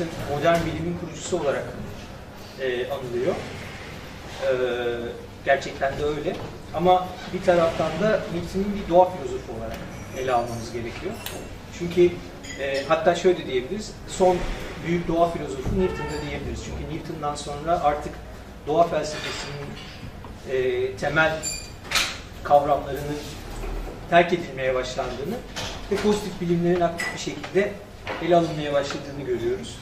Newton modern bilimin kurucusu olarak e, anılıyor. E, gerçekten de öyle. Ama bir taraftan da Newton'un bir doğa filozofu olarak ele almamız gerekiyor. Çünkü e, hatta şöyle diyebiliriz, son büyük doğa filozofu Newton'da diyebiliriz. Çünkü Newton'dan sonra artık doğa felsefesinin e, temel kavramlarının terk edilmeye başlandığını ve pozitif bilimlerin aktif bir şekilde ele alınmaya başladığını görüyoruz.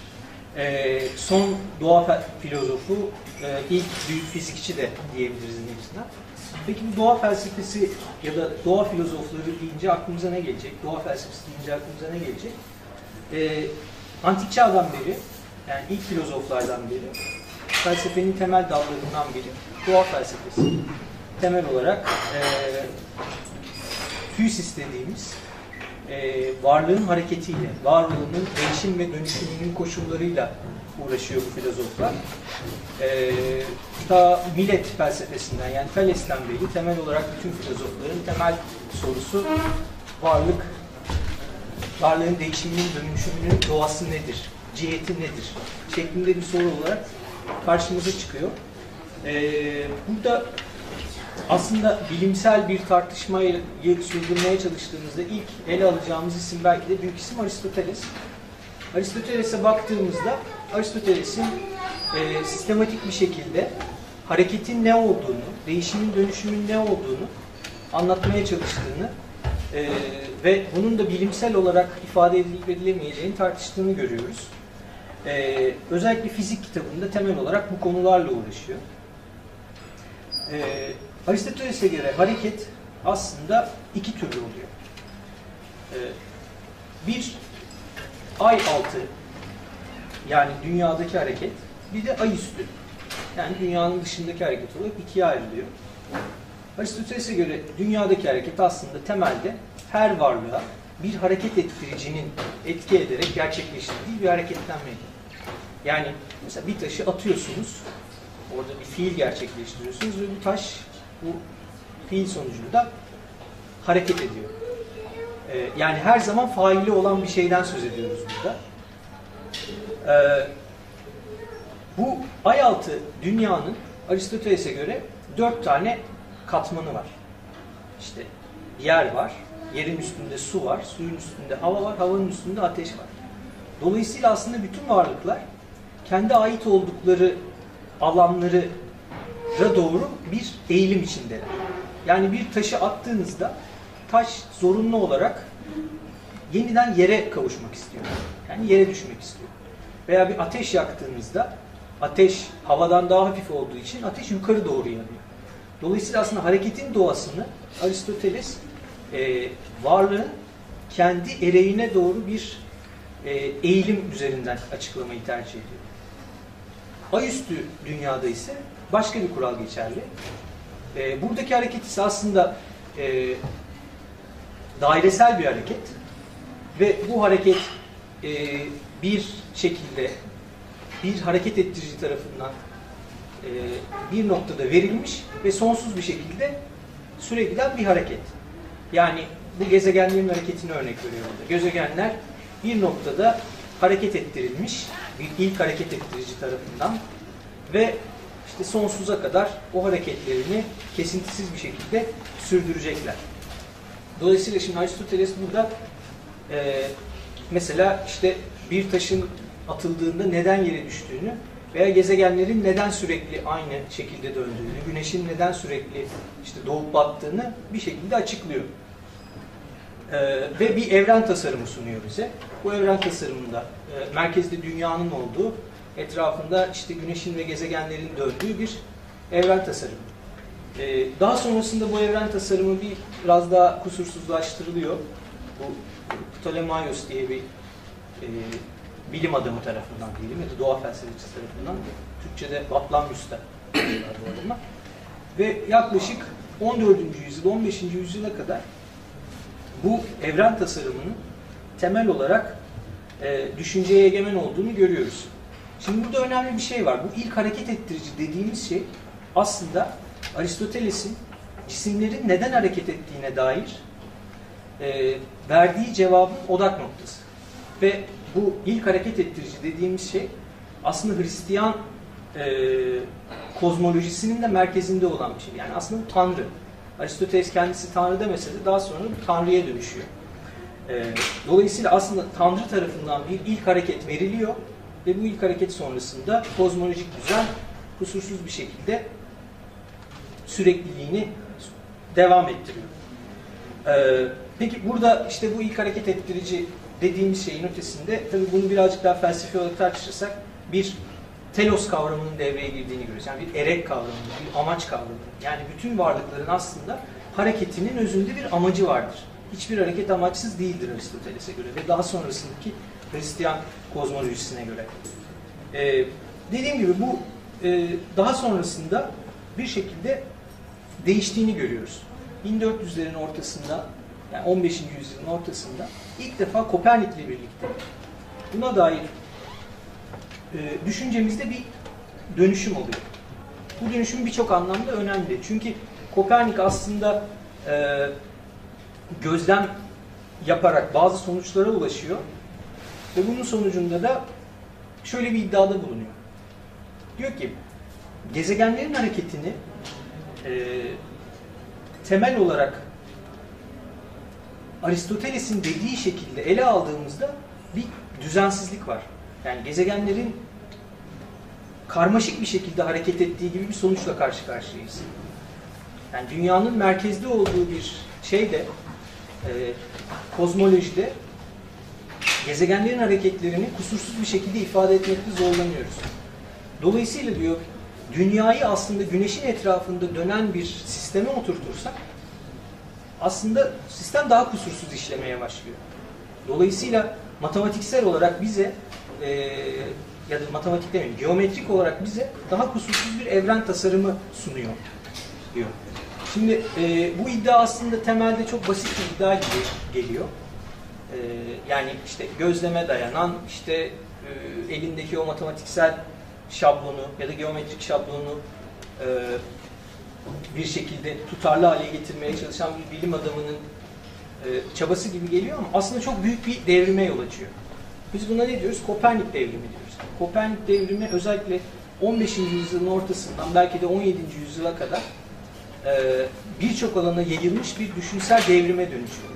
E, son doğa filozofu, e, ilk büyük fizikçi de diyebiliriz Newton'a. Peki bu doğa felsefesi ya da doğa filozofları deyince aklımıza ne gelecek? Doğa felsefesi deyince aklımıza ne gelecek? E, antik çağdan beri, yani ilk filozoflardan beri, felsefenin temel dallarından biri doğa felsefesi. Temel olarak e, füsis dediğimiz e, varlığın hareketiyle, varlığının değişim ve dönüşümünün koşullarıyla uğraşıyor bu filozoflar. E, ta millet felsefesinden yani Thales'ten beri temel olarak bütün filozofların temel sorusu varlık, varlığın değişiminin, dönüşümünün doğası nedir? Ciheti nedir? Şeklinde bir soru olarak karşımıza çıkıyor. Ee, burada aslında bilimsel bir tartışmayı sürdürmeye çalıştığımızda ilk ele alacağımız isim belki de büyük isim Aristoteles. Aristoteles'e baktığımızda Aristoteles'in e, sistematik bir şekilde hareketin ne olduğunu, değişimin dönüşümün ne olduğunu anlatmaya çalıştığını e, ve bunun da bilimsel olarak ifade edilip edilemeyeceğini tartıştığını görüyoruz. E, özellikle fizik kitabında temel olarak bu konularla uğraşıyor. E, Aristoteles'e göre hareket aslında iki türlü oluyor. E, bir ay altı yani dünyadaki hareket bir de ay üstü yani dünyanın dışındaki hareket olarak ikiye ayrılıyor. Aristoteles'e göre dünyadaki hareket aslında temelde her varlığa bir hareket ettiricinin etki ederek gerçekleştirdiği bir hareketlenmeydi. Yani mesela bir taşı atıyorsunuz, orada bir fiil gerçekleştiriyorsunuz ve bu taş bu fiil sonucunda hareket ediyor. Ee, yani her zaman faili olan bir şeyden söz ediyoruz burada. Ee, bu ayaltı dünyanın Aristoteles'e göre dört tane katmanı var. İşte yer var, yerin üstünde su var, suyun üstünde hava var, havanın üstünde ateş var. Dolayısıyla aslında bütün varlıklar kendi ait oldukları alanları doğru bir eğilim içindeler. Yani bir taşı attığınızda taş zorunlu olarak yeniden yere kavuşmak istiyor. Yani yere düşmek istiyor. Veya bir ateş yaktığınızda ateş havadan daha hafif olduğu için ateş yukarı doğru yanıyor. Dolayısıyla aslında hareketin doğasını Aristoteles e, varlığın kendi ereğine doğru bir e, eğilim üzerinden açıklamayı tercih ediyor. Ayüstü dünyada ise başka bir kural geçerli. E, buradaki hareket ise aslında e, dairesel bir hareket ve bu hareket e, bir şekilde bir hareket ettirici tarafından e, bir noktada verilmiş ve sonsuz bir şekilde süre giden bir hareket. Yani bu gezegenlerin hareketini örnek veriyor burada. Gezegenler bir noktada hareket ettirilmiş bir ilk hareket ettirici tarafından ve işte sonsuza kadar o hareketlerini kesintisiz bir şekilde sürdürecekler. Dolayısıyla şimdi Aristoteles burada e, mesela işte bir taşın atıldığında neden yere düştüğünü veya gezegenlerin neden sürekli aynı şekilde döndüğünü, güneşin neden sürekli işte doğup battığını bir şekilde açıklıyor. Ee, ve bir evren tasarımı sunuyor bize. Bu evren tasarımında e, merkezde dünyanın olduğu, etrafında işte güneşin ve gezegenlerin döndüğü bir evren tasarımı. Ee, daha sonrasında bu evren tasarımı bir biraz daha kusursuzlaştırılıyor. Bu Ptolemaios diye bir e, bilim adamı tarafından diyelim ya da doğa felsefecisi tarafından Türkçe'de Batlamyus'ta diyorlar bu. Ve yaklaşık 14. yüzyıl, 15. yüzyıla kadar bu evren tasarımının temel olarak e, düşünceye egemen olduğunu görüyoruz. Şimdi burada önemli bir şey var. Bu ilk hareket ettirici dediğimiz şey aslında Aristoteles'in cisimlerin neden hareket ettiğine dair e, verdiği cevabın odak noktası. Ve bu ilk hareket ettirici dediğimiz şey aslında Hristiyan e, kozmolojisinin de merkezinde olan bir şey. Yani aslında bu Tanrı. Aristoteles kendisi Tanrı demese de daha sonra bu Tanrı'ya dönüşüyor. E, dolayısıyla aslında Tanrı tarafından bir ilk hareket veriliyor ve bu ilk hareket sonrasında kozmolojik düzen kusursuz bir şekilde sürekliliğini devam ettiriyor. Ee, peki burada işte bu ilk hareket ettirici dediğimiz şeyin ötesinde tabii bunu birazcık daha felsefi olarak tartışırsak bir telos kavramının devreye girdiğini görüyoruz. Yani bir erek kavramı, bir amaç kavramı. Yani bütün varlıkların aslında hareketinin özünde bir amacı vardır. Hiçbir hareket amaçsız değildir Aristoteles'e göre ve daha sonrasındaki Hristiyan kozmolojisine göre. Ee, dediğim gibi bu e, daha sonrasında bir şekilde değiştiğini görüyoruz. 1400'lerin ortasında, yani 15. yüzyılın ortasında ilk defa Kopernik'le birlikte buna dair e, düşüncemizde bir dönüşüm oluyor. Bu dönüşüm birçok anlamda önemli. Çünkü Kopernik aslında e, gözlem yaparak bazı sonuçlara ulaşıyor ve bunun sonucunda da şöyle bir iddiada bulunuyor. Diyor ki gezegenlerin hareketini e, temel olarak Aristoteles'in dediği şekilde ele aldığımızda bir düzensizlik var. Yani gezegenlerin karmaşık bir şekilde hareket ettiği gibi bir sonuçla karşı karşıyayız. Yani dünyanın merkezde olduğu bir şeyde, e, kozmolojide gezegenlerin hareketlerini kusursuz bir şekilde ifade etmekte zorlanıyoruz. Dolayısıyla diyor, dünyayı aslında güneşin etrafında dönen bir sisteme oturtursak aslında sistem daha kusursuz işlemeye başlıyor. Dolayısıyla matematiksel olarak bize e, ya da matematik demeyeyim, geometrik olarak bize daha kusursuz bir evren tasarımı sunuyor diyor. Şimdi e, bu iddia aslında temelde çok basit bir iddia gibi geliyor. E, yani işte gözleme dayanan, işte e, elindeki o matematiksel şablonu ya da geometrik şablonu e, bir şekilde tutarlı hale getirmeye çalışan bir bilim adamının e, çabası gibi geliyor ama aslında çok büyük bir devrime yol açıyor. Biz buna ne diyoruz? Kopernik devrimi diyoruz. Kopernik devrimi özellikle 15. yüzyılın ortasından belki de 17. yüzyıla kadar birçok alana yayılmış bir düşünsel devrime dönüşüyor.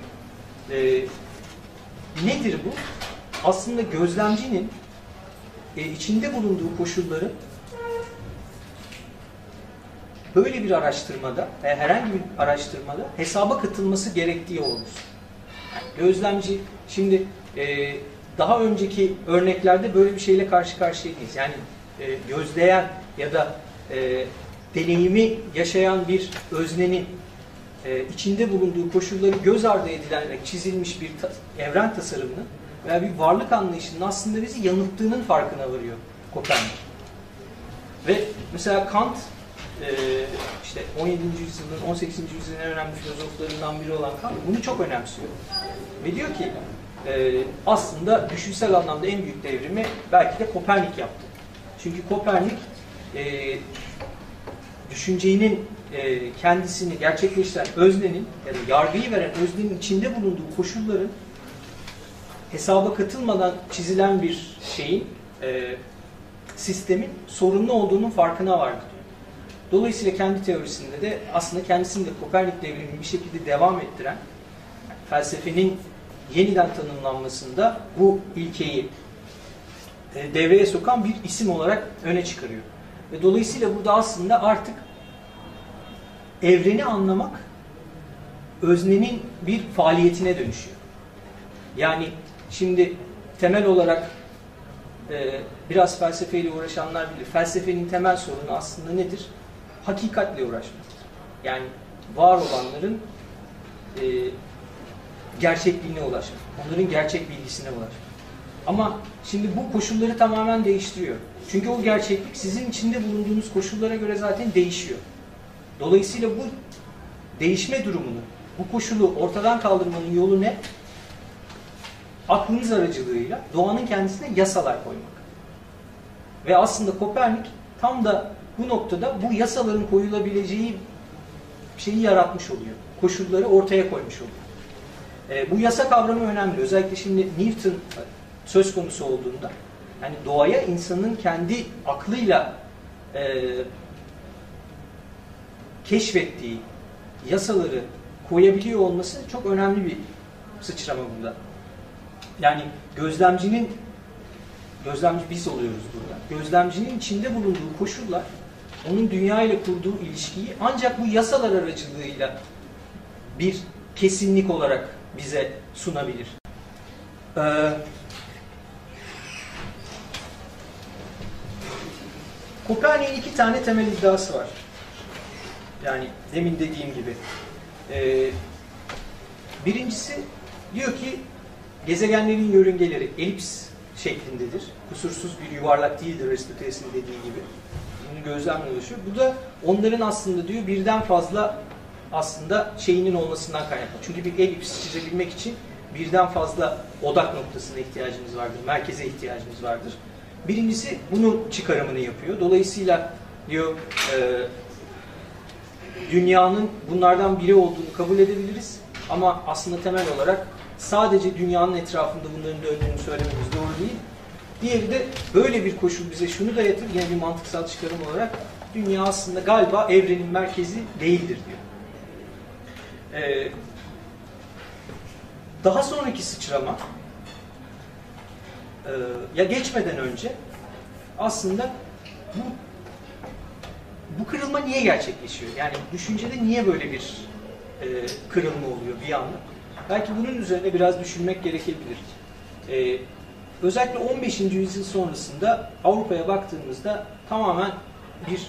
Nedir bu? Aslında gözlemcinin e, içinde bulunduğu koşulların böyle bir araştırmada, e, herhangi bir araştırmada hesaba katılması gerektiği olur. Yani gözlemci, şimdi e, daha önceki örneklerde böyle bir şeyle karşı karşıya değiliz. Yani e, gözleyen ya da e, deneyimi yaşayan bir öznenin e, içinde bulunduğu koşulları göz ardı edilerek çizilmiş bir ta evren tasarımının veya bir varlık anlayışının aslında bizi yanılttığının farkına varıyor Kopernik. Ve mesela Kant e, işte 17. yüzyılın 18. yüzyılın en önemli filozoflarından biri olan Kant bunu çok önemsiyor. Ve diyor ki e, aslında düşünsel anlamda en büyük devrimi belki de Kopernik yaptı. Çünkü Kopernik e, düşüncenin e, kendisini gerçekleştiren öznenin ya da yargıyı veren öznenin içinde bulunduğu koşulların hesaba katılmadan çizilen bir şeyin, e, sistemin sorunlu olduğunun farkına vardı diyor. Dolayısıyla kendi teorisinde de aslında kendisini de Kopernik devrimini bir şekilde devam ettiren felsefenin yeniden tanımlanmasında bu ilkeyi e, devreye sokan bir isim olarak öne çıkarıyor. Ve dolayısıyla burada aslında artık evreni anlamak öznenin bir faaliyetine dönüşüyor. Yani Şimdi temel olarak e, biraz felsefeyle uğraşanlar bilir. Felsefenin temel sorunu aslında nedir? Hakikatle uğraşmaktır. Yani var olanların e, gerçekliğine ulaşmak. Onların gerçek bilgisine ulaşmak. Ama şimdi bu koşulları tamamen değiştiriyor. Çünkü o gerçeklik sizin içinde bulunduğunuz koşullara göre zaten değişiyor. Dolayısıyla bu değişme durumunu, bu koşulu ortadan kaldırmanın yolu ne? aklınız aracılığıyla doğanın kendisine yasalar koymak. Ve aslında Kopernik tam da bu noktada bu yasaların koyulabileceği şeyi yaratmış oluyor. Koşulları ortaya koymuş oluyor. E, bu yasa kavramı önemli. Özellikle şimdi Newton söz konusu olduğunda yani doğaya insanın kendi aklıyla e, keşfettiği yasaları koyabiliyor olması çok önemli bir sıçrama bunda. Yani gözlemcinin gözlemci biz oluyoruz burada. Gözlemcinin içinde bulunduğu koşullar onun dünya ile kurduğu ilişkiyi ancak bu yasalar aracılığıyla bir kesinlik olarak bize sunabilir. Ee, Kopernik'in iki tane temel iddiası var. Yani demin dediğim gibi. Ee, birincisi diyor ki gezegenlerin yörüngeleri elips şeklindedir. Kusursuz bir yuvarlak değildir Aristoteles'in dediği gibi. Bunu gözlemle oluşuyor. Bu da onların aslında diyor birden fazla aslında şeyinin olmasından kaynaklı. Çünkü bir elips çizebilmek için birden fazla odak noktasına ihtiyacımız vardır. Merkeze ihtiyacımız vardır. Birincisi bunun çıkarımını yapıyor. Dolayısıyla diyor e, dünyanın bunlardan biri olduğunu kabul edebiliriz. Ama aslında temel olarak sadece dünyanın etrafında bunların döndüğünü söylememiz doğru değil. Diğeri de böyle bir koşul bize şunu da yatır, yine bir mantıksal çıkarım olarak dünya aslında galiba evrenin merkezi değildir diyor. Ee, daha sonraki sıçrama e, ya geçmeden önce aslında bu bu kırılma niye gerçekleşiyor? Yani düşüncede niye böyle bir e, kırılma oluyor bir anda? Belki bunun üzerine biraz düşünmek gerekebilir. E, özellikle 15. yüzyıl sonrasında Avrupa'ya baktığımızda tamamen bir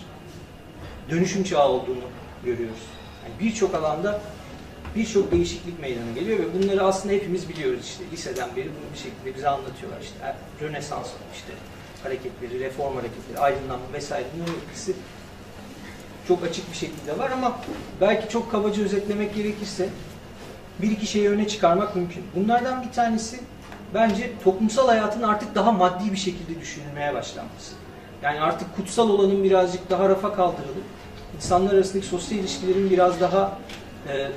dönüşüm çağı olduğunu görüyoruz. Yani birçok alanda birçok değişiklik meydana geliyor ve bunları aslında hepimiz biliyoruz işte liseden beri bunu bir şekilde bize anlatıyorlar işte Rönesans işte hareketleri, reform hareketleri, aydınlanma vesaire bunların etkisi çok açık bir şekilde var ama belki çok kabaca özetlemek gerekirse bir iki şeyi öne çıkarmak mümkün. Bunlardan bir tanesi bence toplumsal hayatın artık daha maddi bir şekilde düşünülmeye başlanması. Yani artık kutsal olanın birazcık daha rafa kaldırılıp insanlar arasındaki sosyal ilişkilerin biraz daha e,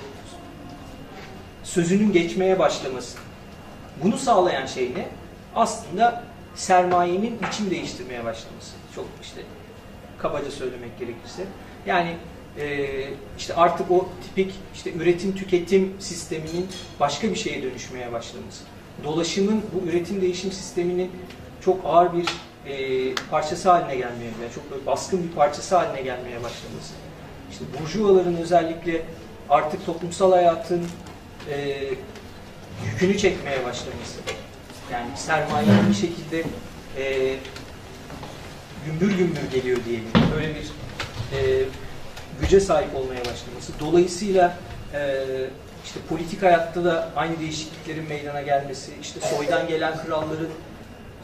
sözünün geçmeye başlaması. Bunu sağlayan şey ne? Aslında sermayenin biçim değiştirmeye başlaması. Çok işte kabaca söylemek gerekirse. Yani e, işte artık o tipik işte üretim tüketim sisteminin başka bir şeye dönüşmeye başlaması. Dolaşımın bu üretim değişim sisteminin çok ağır bir e, parçası haline gelmeye, yani çok böyle baskın bir parçası haline gelmeye başlaması. İşte burjuvaların özellikle artık toplumsal hayatın e, yükünü çekmeye başlaması. Yani sermayenin bir şekilde e, gümbür gümbür geliyor diyelim. Böyle bir e, güce sahip olmaya başlaması. Dolayısıyla e, işte politik hayatta da aynı değişikliklerin meydana gelmesi, işte soydan gelen kralların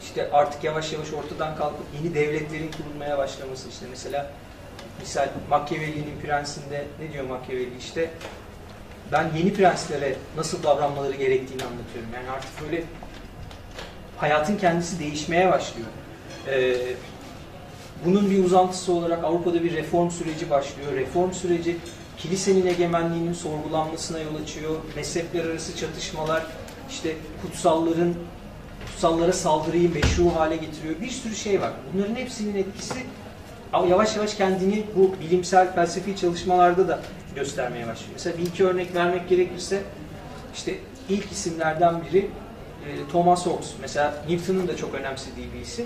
işte artık yavaş yavaş ortadan kalkıp yeni devletlerin kurulmaya başlaması işte mesela misal Machiavelli'nin Prensinde ne diyor Machiavelli işte ben yeni prenslere nasıl davranmaları gerektiğini anlatıyorum. Yani artık böyle hayatın kendisi değişmeye başlıyor. Ee, bunun bir uzantısı olarak Avrupa'da bir reform süreci başlıyor. Reform süreci kilisenin egemenliğinin sorgulanmasına yol açıyor. Mezhepler arası çatışmalar, işte kutsalların kutsallara saldırıyı meşru hale getiriyor. Bir sürü şey var. Bunların hepsinin etkisi yavaş yavaş kendini bu bilimsel felsefi çalışmalarda da göstermeye başlıyor. Mesela bir iki örnek vermek gerekirse işte ilk isimlerden biri e, Thomas Hobbes. Mesela Newton'un da çok önemsediği bir isim.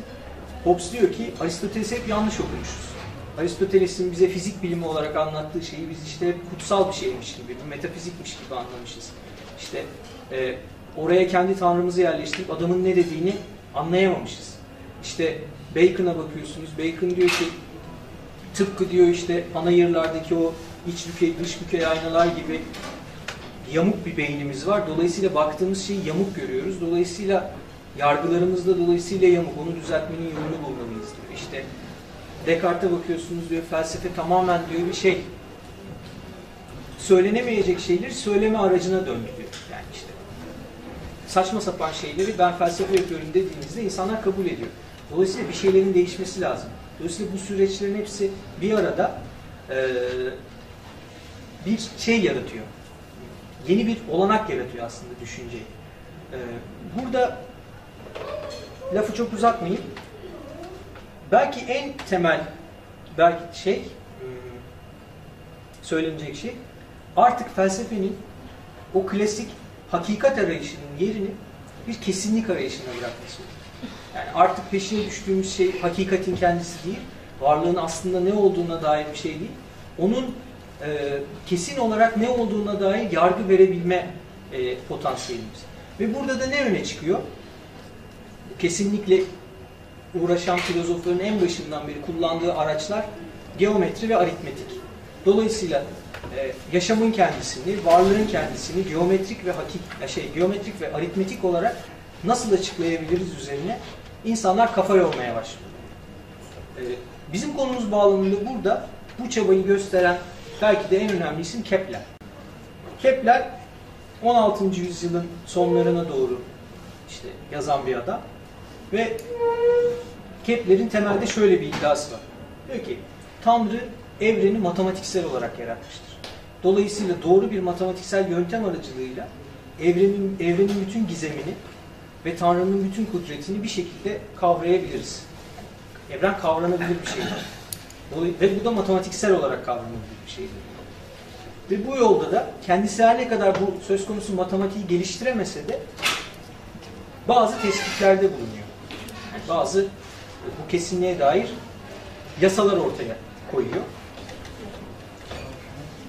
Hobbes diyor ki Aristoteles'i hep yanlış okumuşuz. Aristoteles'in bize fizik bilimi olarak anlattığı şeyi biz işte kutsal bir şeymiş gibi, bir metafizikmiş gibi anlamışız. İşte e, oraya kendi tanrımızı yerleştirip adamın ne dediğini anlayamamışız. İşte Bacon'a bakıyorsunuz. Bacon diyor ki tıpkı diyor işte panayırlardaki o iç bükey, dış bükey aynalar gibi yamuk bir beynimiz var. Dolayısıyla baktığımız şeyi yamuk görüyoruz. Dolayısıyla yargılarımız da dolayısıyla yamuk. Onu düzeltmenin yolunu bulmalıyız diyor. İşte Descartes'e bakıyorsunuz diyor felsefe tamamen diyor bir şey söylenemeyecek şeyleri söyleme aracına döndü diyor. Yani işte saçma sapan şeyleri ben felsefe yapıyorum dediğinizde insanlar kabul ediyor. Dolayısıyla bir şeylerin değişmesi lazım. Dolayısıyla bu süreçlerin hepsi bir arada e, bir şey yaratıyor. Yeni bir olanak yaratıyor aslında düşünceyi. E, burada lafı çok uzatmayayım. Belki en temel belki şey hmm, söylenecek şey artık felsefenin o klasik hakikat arayışının yerini bir kesinlik arayışına bırakması. Yani artık peşine düştüğümüz şey hakikatin kendisi değil, varlığın aslında ne olduğuna dair bir şey değil. Onun e, kesin olarak ne olduğuna dair yargı verebilme e, potansiyelimiz. Ve burada da ne öne çıkıyor? Kesinlikle uğraşan filozofların en başından beri kullandığı araçlar geometri ve aritmetik. Dolayısıyla e, yaşamın kendisini, varlığın kendisini geometrik ve hakik şey geometrik ve aritmetik olarak nasıl açıklayabiliriz üzerine insanlar kafa yormaya başlıyor. E, bizim konumuz bağlamında burada bu çabayı gösteren belki de en önemli isim Kepler. Kepler 16. yüzyılın sonlarına doğru işte yazan bir adam ve Kepler'in temelde şöyle bir iddiası var. Diyor ki Tanrı evreni matematiksel olarak yaratmıştır. Dolayısıyla doğru bir matematiksel yöntem aracılığıyla evrenin, evrenin bütün gizemini ve Tanrı'nın bütün kudretini bir şekilde kavrayabiliriz. Evren kavranabilir bir şey. Ve bu da matematiksel olarak kavranabilir bir şeydir. Ve bu yolda da kendisi her ne kadar bu söz konusu matematiği geliştiremese de bazı tespitlerde bulunuyor. Bazı bu kesinliğe dair yasalar ortaya koyuyor.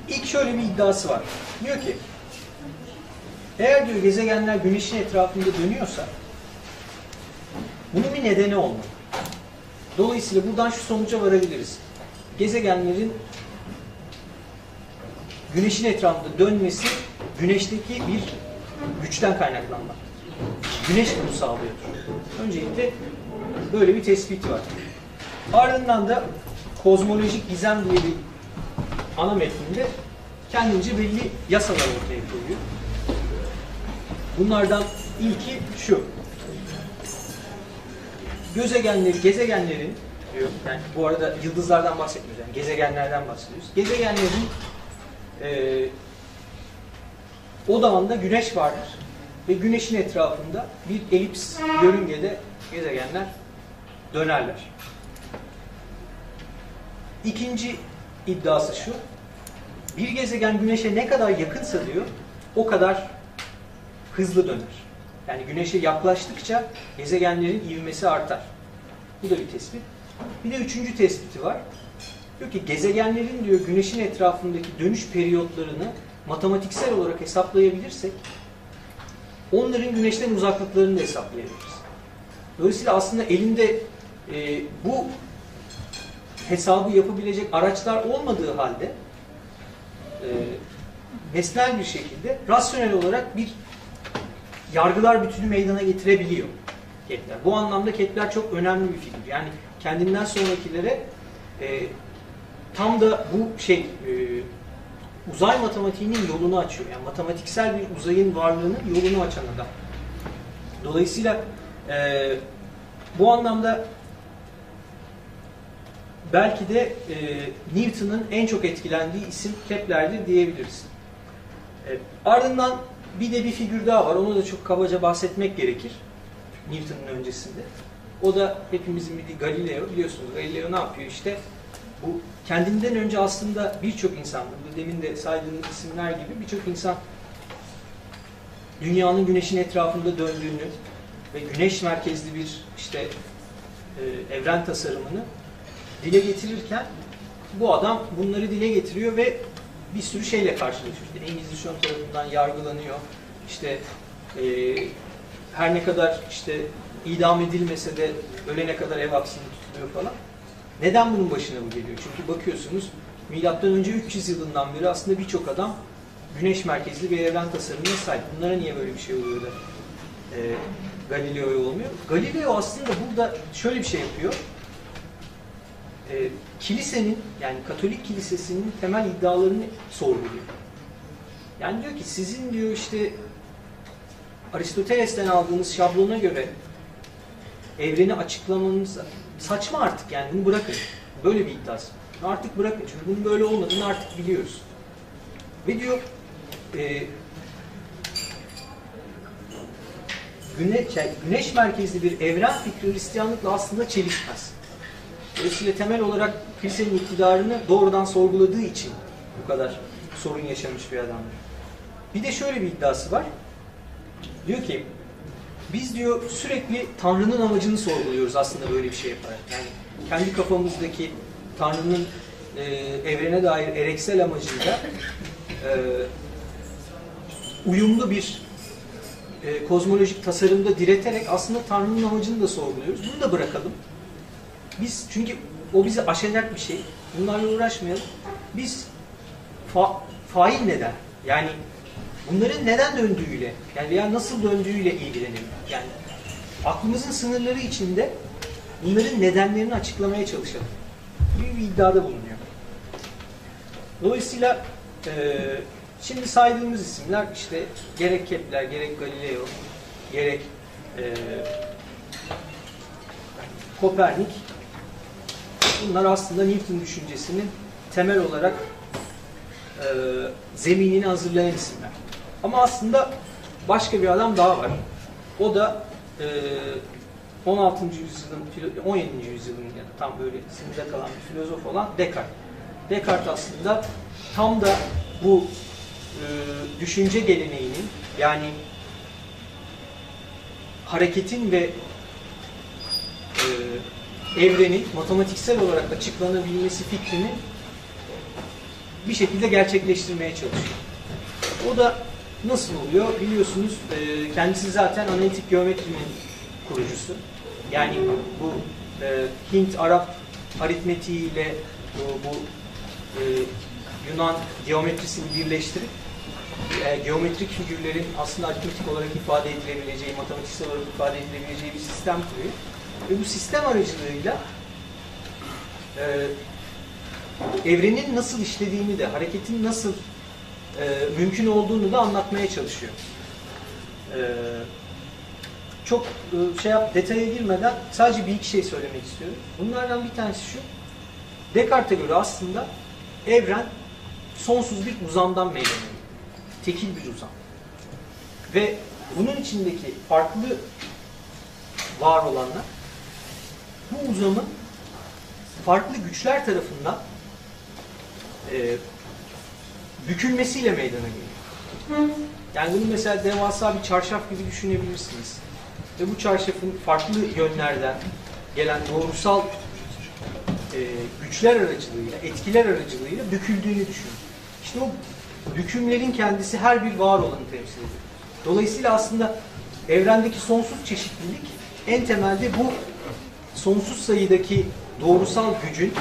İlk şöyle bir iddiası var. Diyor ki eğer diyor gezegenler güneşin etrafında dönüyorsa bunun bir nedeni olmalı. Dolayısıyla buradan şu sonuca varabiliriz. Gezegenlerin güneşin etrafında dönmesi güneşteki bir güçten kaynaklanmak. Güneş bunu sağlıyordur. Öncelikle böyle bir tespit var. Ardından da kozmolojik gizem diye bir ana metninde kendince belli yasalar ortaya koyuyor. Bunlardan ilki şu. Gezegenleri, gezegenlerin diyor. Yani bu arada yıldızlardan bahsetmiyoruz. Yani gezegenlerden bahsediyoruz. Gezegenlerin e, odağında güneş vardır. Ve güneşin etrafında bir elips yörüngede gezegenler dönerler. İkinci iddiası şu. Bir gezegen güneşe ne kadar yakınsa diyor, o kadar hızlı döner. Yani güneşe yaklaştıkça gezegenlerin ivmesi artar. Bu da bir tespit. Bir de üçüncü tespiti var. Diyor ki gezegenlerin diyor güneşin etrafındaki dönüş periyotlarını matematiksel olarak hesaplayabilirsek onların güneşten uzaklıklarını da hesaplayabiliriz. Dolayısıyla aslında elinde e, bu hesabı yapabilecek araçlar olmadığı halde e, nesnel bir şekilde rasyonel olarak bir yargılar bütünü meydana getirebiliyor Kepler. Bu anlamda Kepler çok önemli bir figür. Yani kendinden sonrakilere e, tam da bu şey e, uzay matematiğinin yolunu açıyor. Yani matematiksel bir uzayın varlığının yolunu açan adam. Dolayısıyla e, bu anlamda belki de e, Newton'ın en çok etkilendiği isim Kepler'dir diyebiliriz. E, ardından bir de bir figür daha var. Onu da çok kabaca bahsetmek gerekir. Newton'un öncesinde. O da hepimizin bildiği Galileo. Biliyorsunuz Galileo ne yapıyor işte? Bu kendinden önce aslında birçok insan, bu demin de saydığım isimler gibi birçok insan dünyanın güneşin etrafında döndüğünü ve güneş merkezli bir işte e, evren tasarımını dile getirirken bu adam bunları dile getiriyor ve bir sürü şeyle karşılaşıyor. İşte Engizisyon tarafından yargılanıyor. İşte e, her ne kadar işte idam edilmese de ölene kadar ev hapsinde tutuluyor falan. Neden bunun başına bu geliyor? Çünkü bakıyorsunuz milattan önce 300 yılından beri aslında birçok adam güneş merkezli bir evren tasarımına sahip. Bunlara niye böyle bir şey oluyor da e, Galileo'ya olmuyor? Galileo aslında burada şöyle bir şey yapıyor. E, kilisenin yani Katolik kilisesinin temel iddialarını sorguluyor. Yani diyor ki sizin diyor işte Aristoteles'ten aldığınız şablona göre evreni açıklamanız saçma artık yani bunu bırakın. Böyle bir iddiası. Artık bırakın çünkü bunun böyle olmadığını artık biliyoruz. Ve diyor e, güneş, yani güneş merkezli bir evren fikri Hristiyanlıkla aslında çelişmez. Dolayısıyla temel olarak kilisenin iktidarını doğrudan sorguladığı için bu kadar sorun yaşamış bir adamdır. Bir de şöyle bir iddiası var. Diyor ki biz diyor sürekli Tanrı'nın amacını sorguluyoruz aslında böyle bir şey yaparak. Yani kendi kafamızdaki Tanrı'nın e, evrene dair ereksel amacıyla e, uyumlu bir e, kozmolojik tasarımda direterek aslında Tanrı'nın amacını da sorguluyoruz. Bunu da bırakalım. Biz çünkü o bizi aşacak bir şey. Bunlarla uğraşmayalım. Biz fa fail neden? Yani bunların neden döndüğüyle, yani veya nasıl döndüğüyle ilgilenelim. Yani aklımızın sınırları içinde bunların nedenlerini açıklamaya çalışalım. Bir, bir iddiada bulunuyor. Dolayısıyla e, şimdi saydığımız isimler işte gerek Kepler, gerek Galileo, gerek e, Kopernik bunlar aslında Newton düşüncesinin temel olarak e, zeminini hazırlayan isimler. Ama aslında başka bir adam daha var. O da e, 16. yüzyılın, 17. yüzyılın ya da tam böyle sınırda kalan bir filozof olan Descartes. Descartes aslında tam da bu e, düşünce geleneğinin yani hareketin ve e, evrenin matematiksel olarak açıklanabilmesi fikrini bir şekilde gerçekleştirmeye çalışıyor. O da nasıl oluyor? Biliyorsunuz e, kendisi zaten analitik geometrinin kurucusu. Yani bu e, Hint-Arap aritmetiğiyle bu, bu e, Yunan geometrisini birleştirip geometrik figürlerin aslında aritmetik olarak ifade edilebileceği, matematiksel olarak ifade edilebileceği bir sistem kuruyor. Ve bu sistem aracılığıyla e, evrenin nasıl işlediğini de, hareketin nasıl e, mümkün olduğunu da anlatmaya çalışıyor. E, çok e, şey yap, detaya girmeden sadece bir iki şey söylemek istiyorum. Bunlardan bir tanesi şu. Descartes'e göre aslında evren sonsuz bir uzamdan meydana geliyor. Tekil bir uzam. Ve bunun içindeki farklı var olanlar bu uzamın farklı güçler tarafından e, bükülmesiyle meydana geliyor. Yani bunu mesela devasa bir çarşaf gibi düşünebilirsiniz. Ve bu çarşafın farklı yönlerden gelen doğrusal e, güçler aracılığıyla, etkiler aracılığıyla büküldüğünü düşünün. İşte o bükümlerin kendisi her bir var olanı temsil ediyor. Dolayısıyla aslında evrendeki sonsuz çeşitlilik en temelde bu sonsuz sayıdaki doğrusal gücün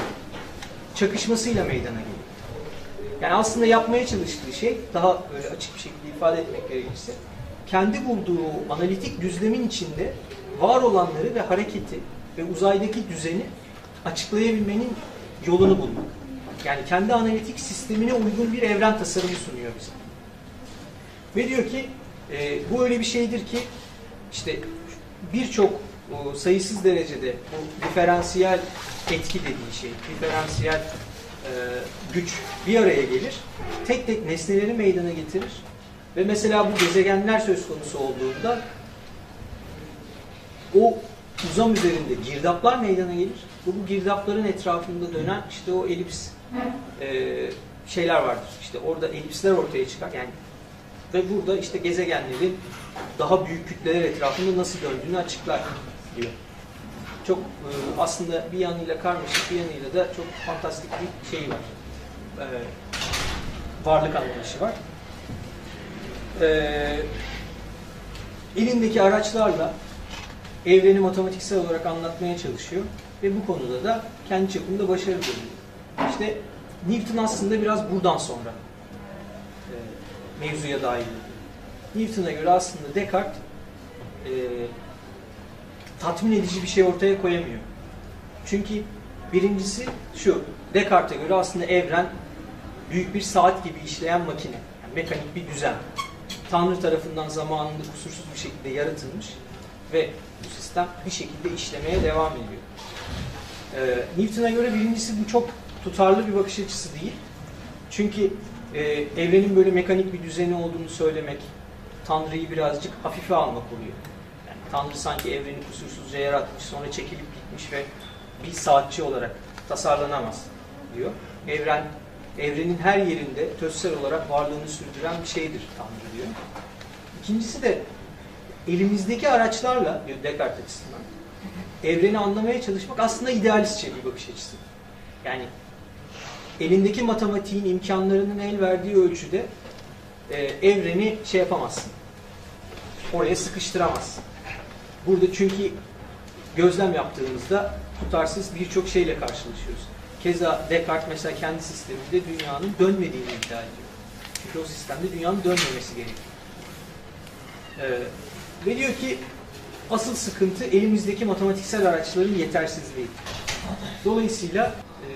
çakışmasıyla meydana geliyor. Yani aslında yapmaya çalıştığı şey, daha böyle açık bir şekilde ifade etmek gerekirse, kendi bulduğu analitik düzlemin içinde var olanları ve hareketi ve uzaydaki düzeni açıklayabilmenin yolunu bulmak. Yani kendi analitik sistemine uygun bir evren tasarımı sunuyor bize. Ve diyor ki e, bu öyle bir şeydir ki işte birçok sayısız derecede bu diferansiyel etki dediği şey, diferansiyel e, güç bir araya gelir. Tek tek nesneleri meydana getirir. Ve mesela bu gezegenler söz konusu olduğunda o uzam üzerinde girdaplar meydana gelir. Ve bu girdapların etrafında dönen işte o elips e, şeyler vardır. İşte orada elipsler ortaya çıkar. Yani ve burada işte gezegenlerin daha büyük kütleler etrafında nasıl döndüğünü açıklar diyor. Çok e, aslında bir yanıyla karmaşık bir yanıyla da çok fantastik bir şey var. E, varlık anlayışı var. E, elindeki araçlarla evreni matematiksel olarak anlatmaya çalışıyor ve bu konuda da kendi çapında başarılı oluyor. İşte Newton aslında biraz buradan sonra mevzuya dahil. Newton'a göre aslında Descartes tatmin edici bir şey ortaya koyamıyor. Çünkü birincisi şu, Descartes'e göre aslında evren büyük bir saat gibi işleyen makine. Yani mekanik bir düzen. Tanrı tarafından zamanında kusursuz bir şekilde yaratılmış ve bu sistem bir şekilde işlemeye devam ediyor. Ee, Newton'a göre birincisi bu çok tutarlı bir bakış açısı değil. Çünkü e, evrenin böyle mekanik bir düzeni olduğunu söylemek, Tanrı'yı birazcık hafife almak oluyor. Tanrı sanki evreni kusursuzca yaratmış, sonra çekilip gitmiş ve bir saatçi olarak tasarlanamaz diyor. Evren, evrenin her yerinde tözsel olarak varlığını sürdüren bir şeydir Tanrı diyor. İkincisi de elimizdeki araçlarla diyor Descartes açısından evreni anlamaya çalışmak aslında idealistçe bir bakış açısı. Yani elindeki matematiğin imkanlarının el verdiği ölçüde e, evreni şey yapamazsın. Oraya sıkıştıramazsın. Burada çünkü gözlem yaptığımızda tutarsız birçok şeyle karşılaşıyoruz. Keza Descartes mesela kendi sisteminde dünyanın dönmediğini iddia ediyor. Çünkü o sistemde dünyanın dönmemesi gerekiyor. Ee, ve diyor ki asıl sıkıntı elimizdeki matematiksel araçların yetersizliği. Dolayısıyla e,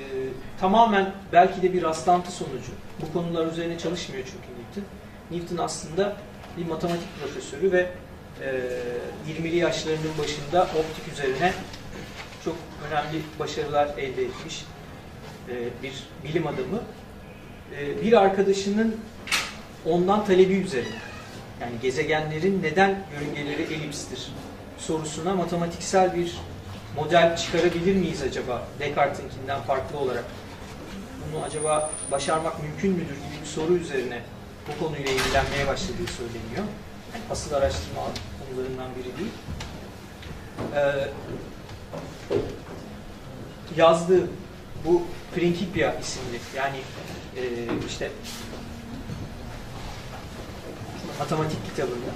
tamamen belki de bir rastlantı sonucu. Bu konular üzerine çalışmıyor çünkü Newton. Newton aslında bir matematik profesörü ve e, 20'li yaşlarının başında optik üzerine çok önemli başarılar elde etmiş e, bir bilim adamı. E, bir arkadaşının ondan talebi üzerine yani gezegenlerin neden yörüngeleri elipstir sorusuna matematiksel bir model çıkarabilir miyiz acaba Descartes'inkinden farklı olarak? Bunu acaba başarmak mümkün müdür gibi bir soru üzerine bu konuyla ilgilenmeye başladığı söyleniyor. Asıl araştırma konularından biri değil. Ee, yazdığı bu Principia isimli yani e, işte matematik kitabında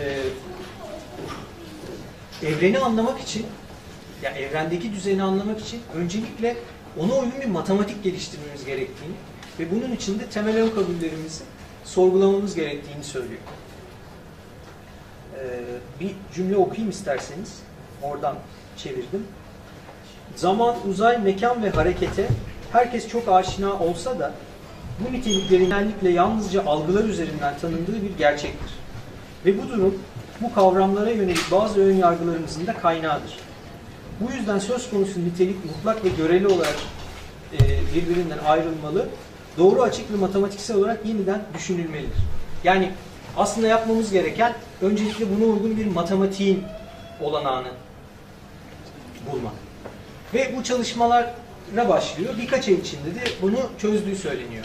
e, evreni anlamak için ya yani evrendeki düzeni anlamak için öncelikle ona uygun bir matematik geliştirmemiz gerektiğini ve bunun için de temel ön kabullerimizi sorgulamamız gerektiğini söylüyor. Ee, bir cümle okuyayım isterseniz. Oradan çevirdim. Zaman, uzay, mekan ve harekete herkes çok aşina olsa da bu niteliklerin genellikle yalnızca algılar üzerinden tanındığı bir gerçektir. Ve bu durum bu kavramlara yönelik bazı ön yargılarımızın da kaynağıdır. Bu yüzden söz konusu nitelik mutlak ve göreli olarak e, birbirinden ayrılmalı, doğru açık ve matematiksel olarak yeniden düşünülmelidir. Yani aslında yapmamız gereken öncelikle buna uygun bir matematiğin olanağını bulmak. Ve bu çalışmalara başlıyor. Birkaç ay içinde de bunu çözdüğü söyleniyor.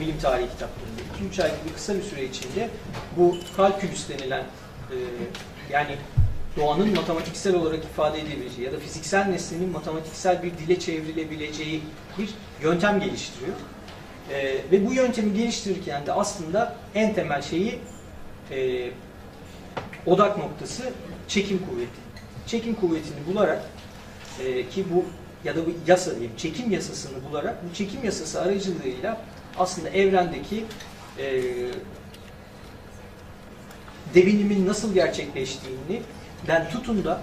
Bilim tarihi kitaplarında. 2-3 ay gibi kısa bir süre içinde bu kalkülüs denilen e, yani doğanın matematiksel olarak ifade edebileceği ya da fiziksel nesnenin matematiksel bir dile çevrilebileceği bir yöntem geliştiriyor. E, ve bu yöntemi geliştirirken de aslında en temel şeyi e, odak noktası çekim kuvveti. Çekim kuvvetini bularak e, ki bu ya da bu yasa diyeyim, çekim yasasını bularak bu çekim yasası aracılığıyla aslında evrendeki e, devinimin nasıl gerçekleştiğini den tutun da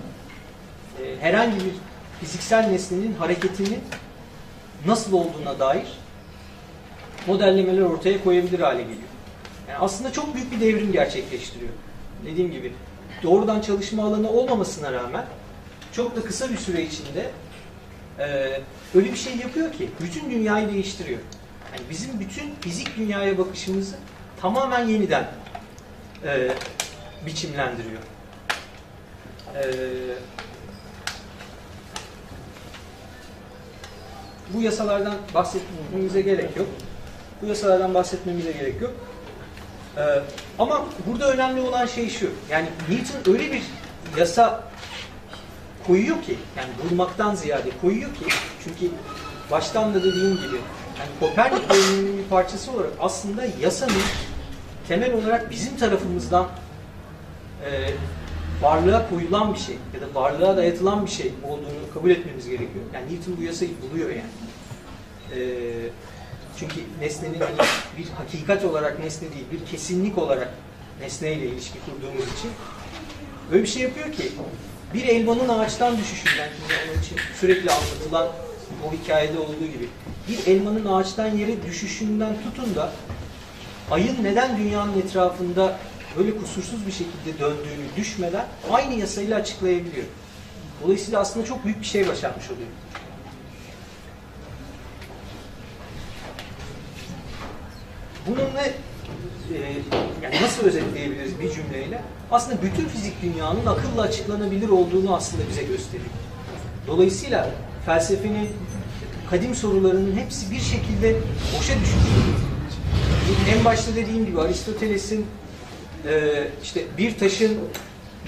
e, herhangi bir fiziksel nesnenin hareketinin nasıl olduğuna dair modellemeler ortaya koyabilir hale geliyor. Yani aslında çok büyük bir devrim gerçekleştiriyor. Dediğim gibi doğrudan çalışma alanı olmamasına rağmen çok da kısa bir süre içinde e, öyle bir şey yapıyor ki bütün dünyayı değiştiriyor. Yani bizim bütün fizik dünyaya bakışımızı tamamen yeniden e, biçimlendiriyor. E, bu yasalardan bahsetmemize gerek yok. Bu yasalardan bahsetmemize gerek yok. Ee, ama burada önemli olan şey şu. Yani Newton öyle bir yasa koyuyor ki, yani bulmaktan ziyade koyuyor ki, çünkü baştan da dediğim gibi, yani Kopernik bölümünün bir parçası olarak aslında yasanın temel olarak bizim tarafımızdan e, varlığa koyulan bir şey ya da varlığa dayatılan bir şey olduğunu kabul etmemiz gerekiyor. Yani Newton bu yasayı buluyor yani. E, çünkü nesnenin bir hakikat olarak nesne değil, bir kesinlik olarak nesneyle ilişki kurduğumuz için öyle bir şey yapıyor ki bir elmanın ağaçtan düşüşünden, onun için sürekli anlatılan o hikayede olduğu gibi bir elmanın ağaçtan yere düşüşünden tutun da ayın neden dünyanın etrafında böyle kusursuz bir şekilde döndüğünü düşmeden aynı yasayla açıklayabiliyor. Dolayısıyla aslında çok büyük bir şey başarmış oluyor. Bununla e, yani nasıl özetleyebiliriz bir cümleyle? Aslında bütün fizik dünyanın akılla açıklanabilir olduğunu aslında bize gösteriyor. Dolayısıyla felsefenin kadim sorularının hepsi bir şekilde boşa düşmüş. En başta dediğim gibi Aristoteles'in e, işte bir taşın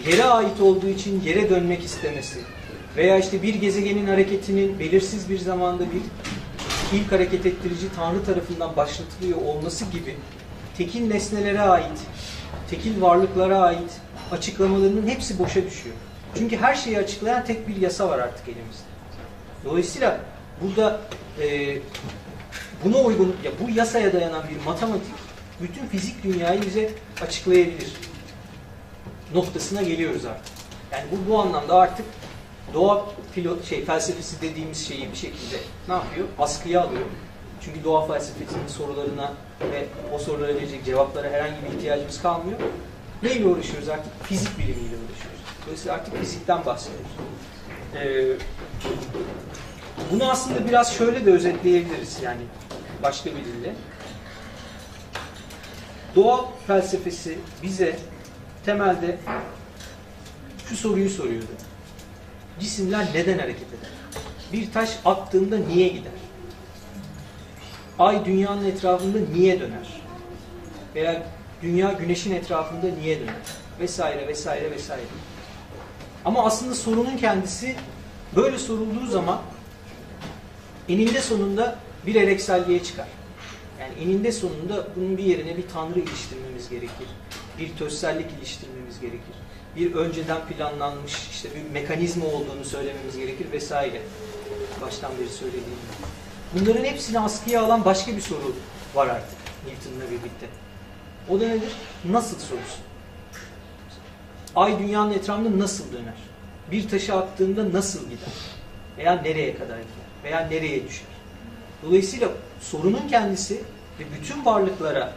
yere ait olduğu için yere dönmek istemesi veya işte bir gezegenin hareketinin belirsiz bir zamanda bir ilk hareket ettirici Tanrı tarafından başlatılıyor olması gibi tekil nesnelere ait, tekil varlıklara ait açıklamalarının hepsi boşa düşüyor. Çünkü her şeyi açıklayan tek bir yasa var artık elimizde. Dolayısıyla burada e, buna uygun, ya bu yasaya dayanan bir matematik bütün fizik dünyayı bize açıklayabilir noktasına geliyoruz artık. Yani bu bu anlamda artık doğa filo, şey felsefesi dediğimiz şeyi bir şekilde ne yapıyor? Askıya alıyor. Çünkü doğa felsefesinin sorularına ve o sorulara verecek cevaplara herhangi bir ihtiyacımız kalmıyor. Neyle uğraşıyoruz artık? Fizik bilimiyle uğraşıyoruz. Dolayısıyla artık fizikten bahsediyoruz. Ee, bunu aslında biraz şöyle de özetleyebiliriz yani başka bir dille. Doğa felsefesi bize temelde şu soruyu soruyordu. Cisimler neden hareket eder? Bir taş attığında niye gider? Ay dünyanın etrafında niye döner? Veya dünya güneşin etrafında niye döner? Vesaire vesaire vesaire. Ama aslında sorunun kendisi böyle sorulduğu zaman eninde sonunda bir erekselliğe çıkar. Yani eninde sonunda bunun bir yerine bir tanrı iliştirmemiz gerekir. Bir tözsellik iliştirmemiz gerekir. Bir önceden planlanmış işte bir mekanizma olduğunu söylememiz gerekir vesaire. Baştan beri söylediğim gibi. Bunların hepsini askıya alan başka bir soru var artık Newton'la birlikte. O da nedir? Nasıl sorusu. Ay dünyanın etrafında nasıl döner? Bir taşı attığında nasıl gider? Veya nereye kadar gider? Veya nereye düşer? Dolayısıyla sorunun kendisi ve bütün varlıklara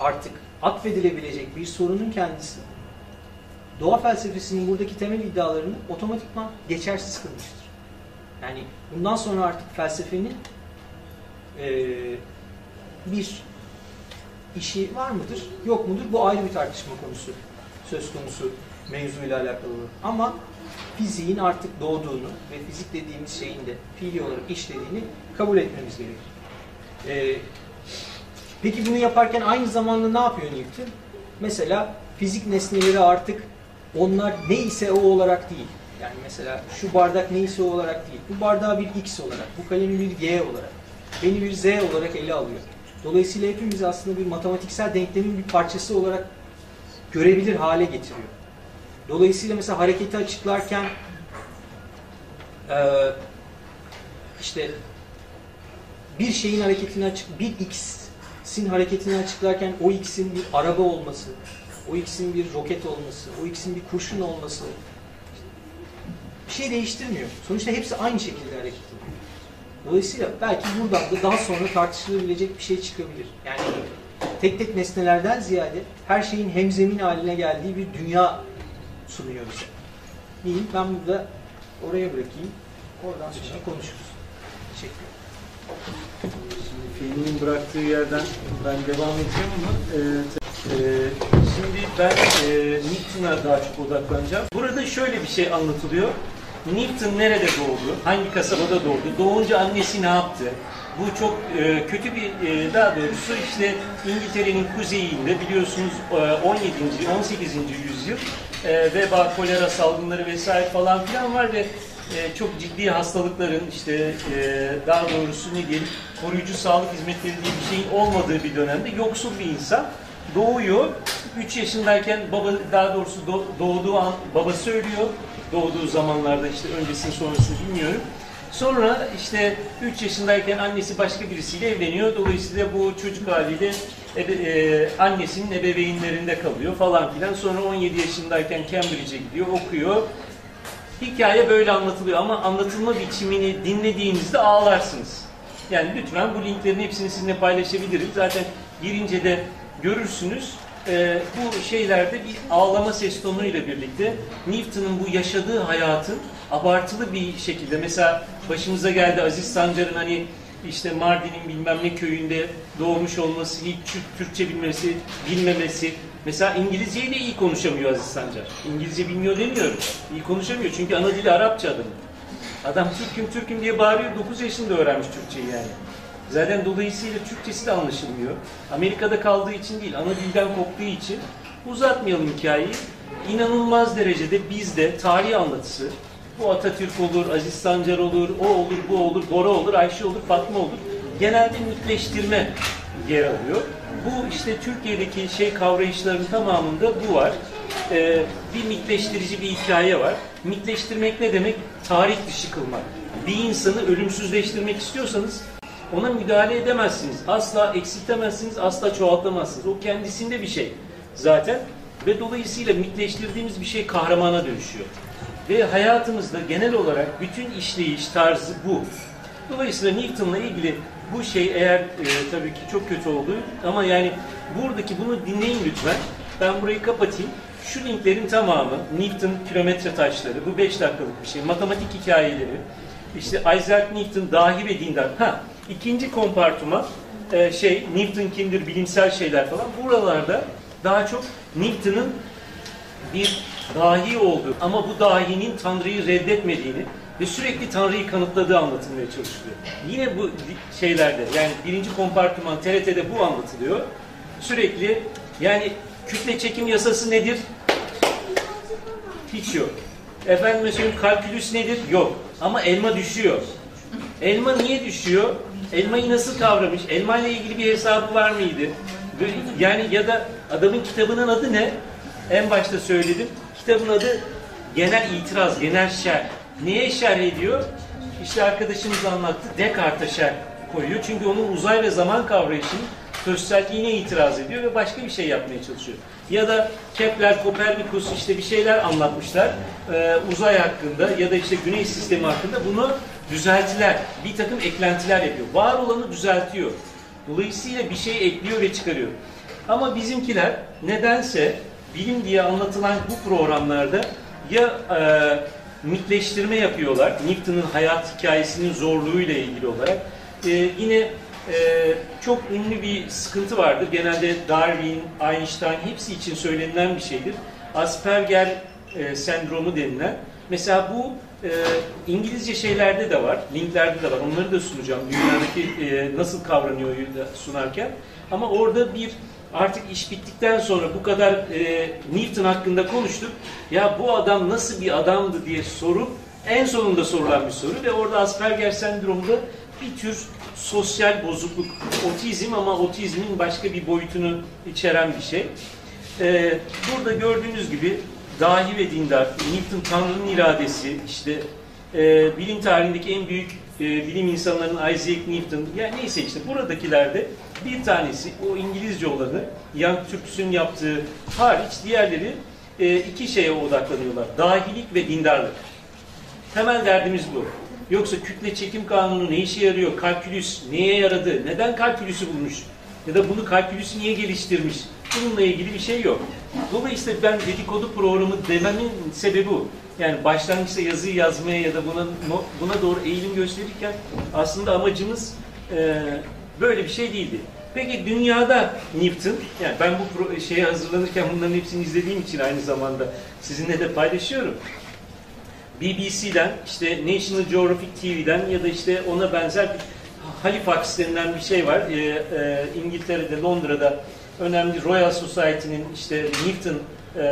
artık atfedilebilecek bir sorunun kendisi doğa felsefesinin buradaki temel iddialarını otomatikman geçersiz kılmıştır. Yani bundan sonra artık felsefenin e, bir işi var mıdır, yok mudur? Bu ayrı bir tartışma konusu. Söz konusu mevzuyla alakalı. Ama fiziğin artık doğduğunu ve fizik dediğimiz şeyin de fiili olarak işlediğini kabul etmemiz gerekir. Ee, peki bunu yaparken aynı zamanda ne yapıyor Newton? Mesela fizik nesneleri artık onlar neyse o olarak değil. Yani mesela şu bardak neyse o olarak değil. Bu bardağı bir X olarak, bu kalemi bir Y olarak, beni bir Z olarak ele alıyor. Dolayısıyla hepimiz aslında bir matematiksel denklemin bir parçası olarak görebilir hale getiriyor. Dolayısıyla mesela hareketi açıklarken işte bir şeyin hareketini açık, bir x'in hareketini açıklarken o x'in bir araba olması, o x'in bir roket olması, o x'in bir kurşun olması bir şey değiştirmiyor. Sonuçta hepsi aynı şekilde hareket ediyor. Dolayısıyla belki buradan da daha sonra tartışılabilecek bir şey çıkabilir. Yani tek tek nesnelerden ziyade her şeyin hemzemin haline geldiği bir dünya sunuyor bize. Diyeyim ben burada oraya bırakayım. Oradan sonra konuşuruz. Teşekkür Şimdi filmin bıraktığı yerden ben devam edeceğim ama e, e, şimdi ben e, Newton'a daha çok odaklanacağım. Burada şöyle bir şey anlatılıyor. Newton nerede doğdu? Hangi kasabada doğdu? Doğunca annesi ne yaptı? Bu çok e, kötü bir, e, daha doğrusu işte İngiltere'nin kuzeyinde biliyorsunuz e, 17. 18. yüzyıl e, veba, kolera salgınları vesaire falan filan var ve e, çok ciddi hastalıkların işte e, daha doğrusu ne diyelim koruyucu sağlık hizmetleri diye bir şeyin olmadığı bir dönemde yoksul bir insan doğuyor. 3 yaşındayken baba daha doğrusu doğduğu an babası ölüyor. Doğduğu zamanlarda işte öncesini sonrasını bilmiyorum. Sonra işte 3 yaşındayken annesi başka birisiyle evleniyor. Dolayısıyla bu çocuk haliyle ebe, e, annesinin ebeveynlerinde kalıyor falan filan. Sonra 17 yaşındayken Cambridge'e gidiyor, okuyor. Hikaye böyle anlatılıyor ama anlatılma biçimini dinlediğinizde ağlarsınız. Yani lütfen bu linklerin hepsini sizinle paylaşabilirim. Zaten girince de görürsünüz. Ee, bu şeylerde bir ağlama ses tonuyla birlikte Newton'un bu yaşadığı hayatın abartılı bir şekilde mesela başımıza geldi Aziz Sancar'ın hani işte Mardin'in bilmem ne köyünde doğmuş olması, hiç Türk- Türkçe bilmesi, bilmemesi. Mesela İngilizceyi de iyi konuşamıyor Aziz Sancar. İngilizce bilmiyor demiyorum. İyi konuşamıyor çünkü ana dili Arapça adamın. Adam Türk'üm Türk'üm diye bağırıyor. 9 yaşında öğrenmiş Türkçeyi yani. Zaten dolayısıyla Türkçesi de anlaşılmıyor. Amerika'da kaldığı için değil, ana dilden koptuğu için uzatmayalım hikayeyi. İnanılmaz derecede bizde tarih anlatısı, bu Atatürk olur, Aziz Sancar olur, o olur, bu olur, Bora olur, Ayşe olur, Fatma olur. Genelde mitleştirme yer alıyor. Bu işte Türkiye'deki şey kavrayışların tamamında bu var. Ee, bir mitleştirici bir hikaye var. Mitleştirmek ne demek? Tarih dışı kılmak. Bir insanı ölümsüzleştirmek istiyorsanız ona müdahale edemezsiniz. Asla eksiltemezsiniz, asla çoğaltamazsınız. O kendisinde bir şey zaten. Ve dolayısıyla mitleştirdiğimiz bir şey kahramana dönüşüyor. Ve hayatımızda genel olarak bütün işleyiş tarzı bu. Dolayısıyla Newton'la ilgili bu şey eğer e, tabii ki çok kötü oldu ama yani buradaki bunu dinleyin lütfen. Ben burayı kapatayım. Şu linklerin tamamı Newton kilometre taşları, bu 5 dakikalık bir şey, matematik hikayeleri, işte Isaac Newton dahi ve dindar. Ha, ikinci kompartıman e, şey Newton kimdir, bilimsel şeyler falan. Buralarda daha çok Newton'ın bir dahi olduğu ama bu dahinin Tanrı'yı reddetmediğini ve sürekli Tanrı'yı kanıtladığı anlatılmaya çalışılıyor. Yine bu şeylerde yani birinci kompartıman TRT'de bu anlatılıyor. Sürekli yani kütle çekim yasası nedir? Hiç yok. Efendim söyleyeyim kalkülüs nedir? Yok. Ama elma düşüyor. Elma niye düşüyor? Elmayı nasıl kavramış? Elma ile ilgili bir hesabı var mıydı? Yani ya da adamın kitabının adı ne? En başta söyledim. Kitabın adı genel itiraz, genel şerh. Neye şerh ediyor? İşte arkadaşımız anlattı. Descartes'e şerh koyuyor. Çünkü onun uzay ve zaman kavrayışının sözselliğine itiraz ediyor ve başka bir şey yapmaya çalışıyor. Ya da Kepler, Kopernikus işte bir şeyler anlatmışlar e, uzay hakkında ya da işte güneş sistemi hakkında bunu düzeltiler, bir takım eklentiler yapıyor. Var olanı düzeltiyor. Dolayısıyla bir şey ekliyor ve çıkarıyor. Ama bizimkiler nedense bilim diye anlatılan bu programlarda ya e, mitleştirme yapıyorlar, Newton'un hayat hikayesinin zorluğuyla ilgili olarak. E, yine e, çok ünlü bir sıkıntı vardır. Genelde Darwin, Einstein hepsi için söylenilen bir şeydir. Asperger e, sendromu denilen. Mesela bu e, İngilizce şeylerde de var, linklerde de var. Onları da sunacağım. Dünyadaki e, nasıl kavranıyor sunarken. Ama orada bir artık iş bittikten sonra bu kadar e, Newton hakkında konuştuk. Ya bu adam nasıl bir adamdı diye sorup en sonunda sorulan bir soru ve orada Asperger sendromunda bir tür sosyal bozukluk, otizm ama otizmin başka bir boyutunu içeren bir şey. Ee, burada gördüğünüz gibi dahi ve dindar, Newton Tanrı'nın iradesi, işte e, bilim tarihindeki en büyük e, bilim insanlarının Isaac Newton, yani neyse işte buradakilerde bir tanesi o İngilizce olanı, Young Türk'sün yaptığı hariç diğerleri e, iki şeye odaklanıyorlar. Dahilik ve dindarlık. Temel derdimiz bu. Yoksa kütle çekim kanunu ne işe yarıyor? Kalkülüs neye yaradı? Neden kalkülüsü bulmuş? Ya da bunu kalkülüsü niye geliştirmiş? Bununla ilgili bir şey yok. Dolayısıyla ben dedikodu programı dememin sebebi bu. Yani başlangıçta yazıyı yazmaya ya da buna buna doğru eğilim gösterirken aslında amacımız e, böyle bir şey değildi. Peki dünyada Newton, yani ben bu şeye hazırlanırken bunların hepsini izlediğim için aynı zamanda sizinle de paylaşıyorum. BBC'den, işte National Geographic TV'den ya da işte ona benzer bir Halifax denilen bir şey var. Ee, e, İngiltere'de, Londra'da önemli Royal Society'nin işte Newton e,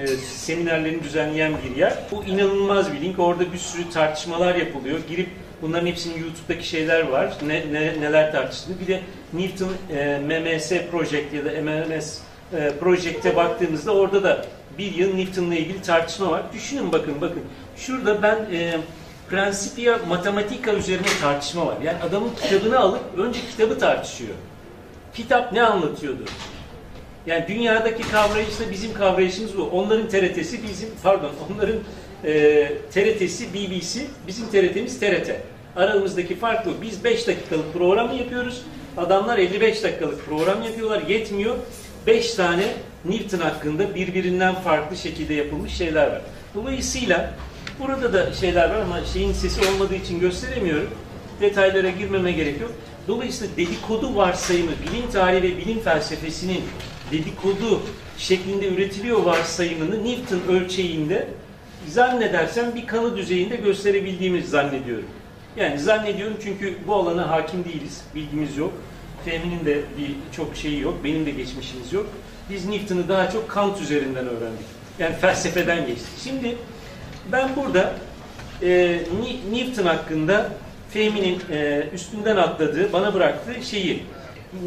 e, seminerlerini düzenleyen bir yer. Bu inanılmaz bir link. Orada bir sürü tartışmalar yapılıyor. Girip bunların hepsinin YouTube'daki şeyler var. Ne, ne, neler tartıştığını. Bir de Newton e, MMS Project ya da MMS e, Project'e baktığımızda orada da bir yıl Newton'la ilgili tartışma var. Düşünün bakın bakın. Şurada ben e, Principia Mathematica üzerine tartışma var. Yani adamın kitabını alıp önce kitabı tartışıyor. Kitap ne anlatıyordu? Yani dünyadaki kavrayışla bizim kavrayışımız bu. Onların TRT'si bizim, pardon onların e, TRT'si BBC, bizim TRT'miz TRT. Aramızdaki fark bu. Biz 5 dakikalık program yapıyoruz. Adamlar 55 dakikalık program yapıyorlar. Yetmiyor. 5 tane Newton hakkında birbirinden farklı şekilde yapılmış şeyler var. Dolayısıyla burada da şeyler var ama şeyin sesi olmadığı için gösteremiyorum. detaylara girmeme gerek yok. Dolayısıyla dedikodu varsayımı, bilim tarihi ve bilim felsefesinin dedikodu şeklinde üretiliyor varsayımını Newton ölçeğinde zannedersem bir kanı düzeyinde gösterebildiğimizi zannediyorum. Yani zannediyorum çünkü bu alana hakim değiliz, bilgimiz yok. Fehmi'nin de bir çok şeyi yok, benim de geçmişimiz yok. Biz Newton'u daha çok Kant üzerinden öğrendik. Yani felsefeden geçtik. Şimdi ben burada e, Newton hakkında Fehmi'nin e, üstünden atladığı, bana bıraktığı şeyi,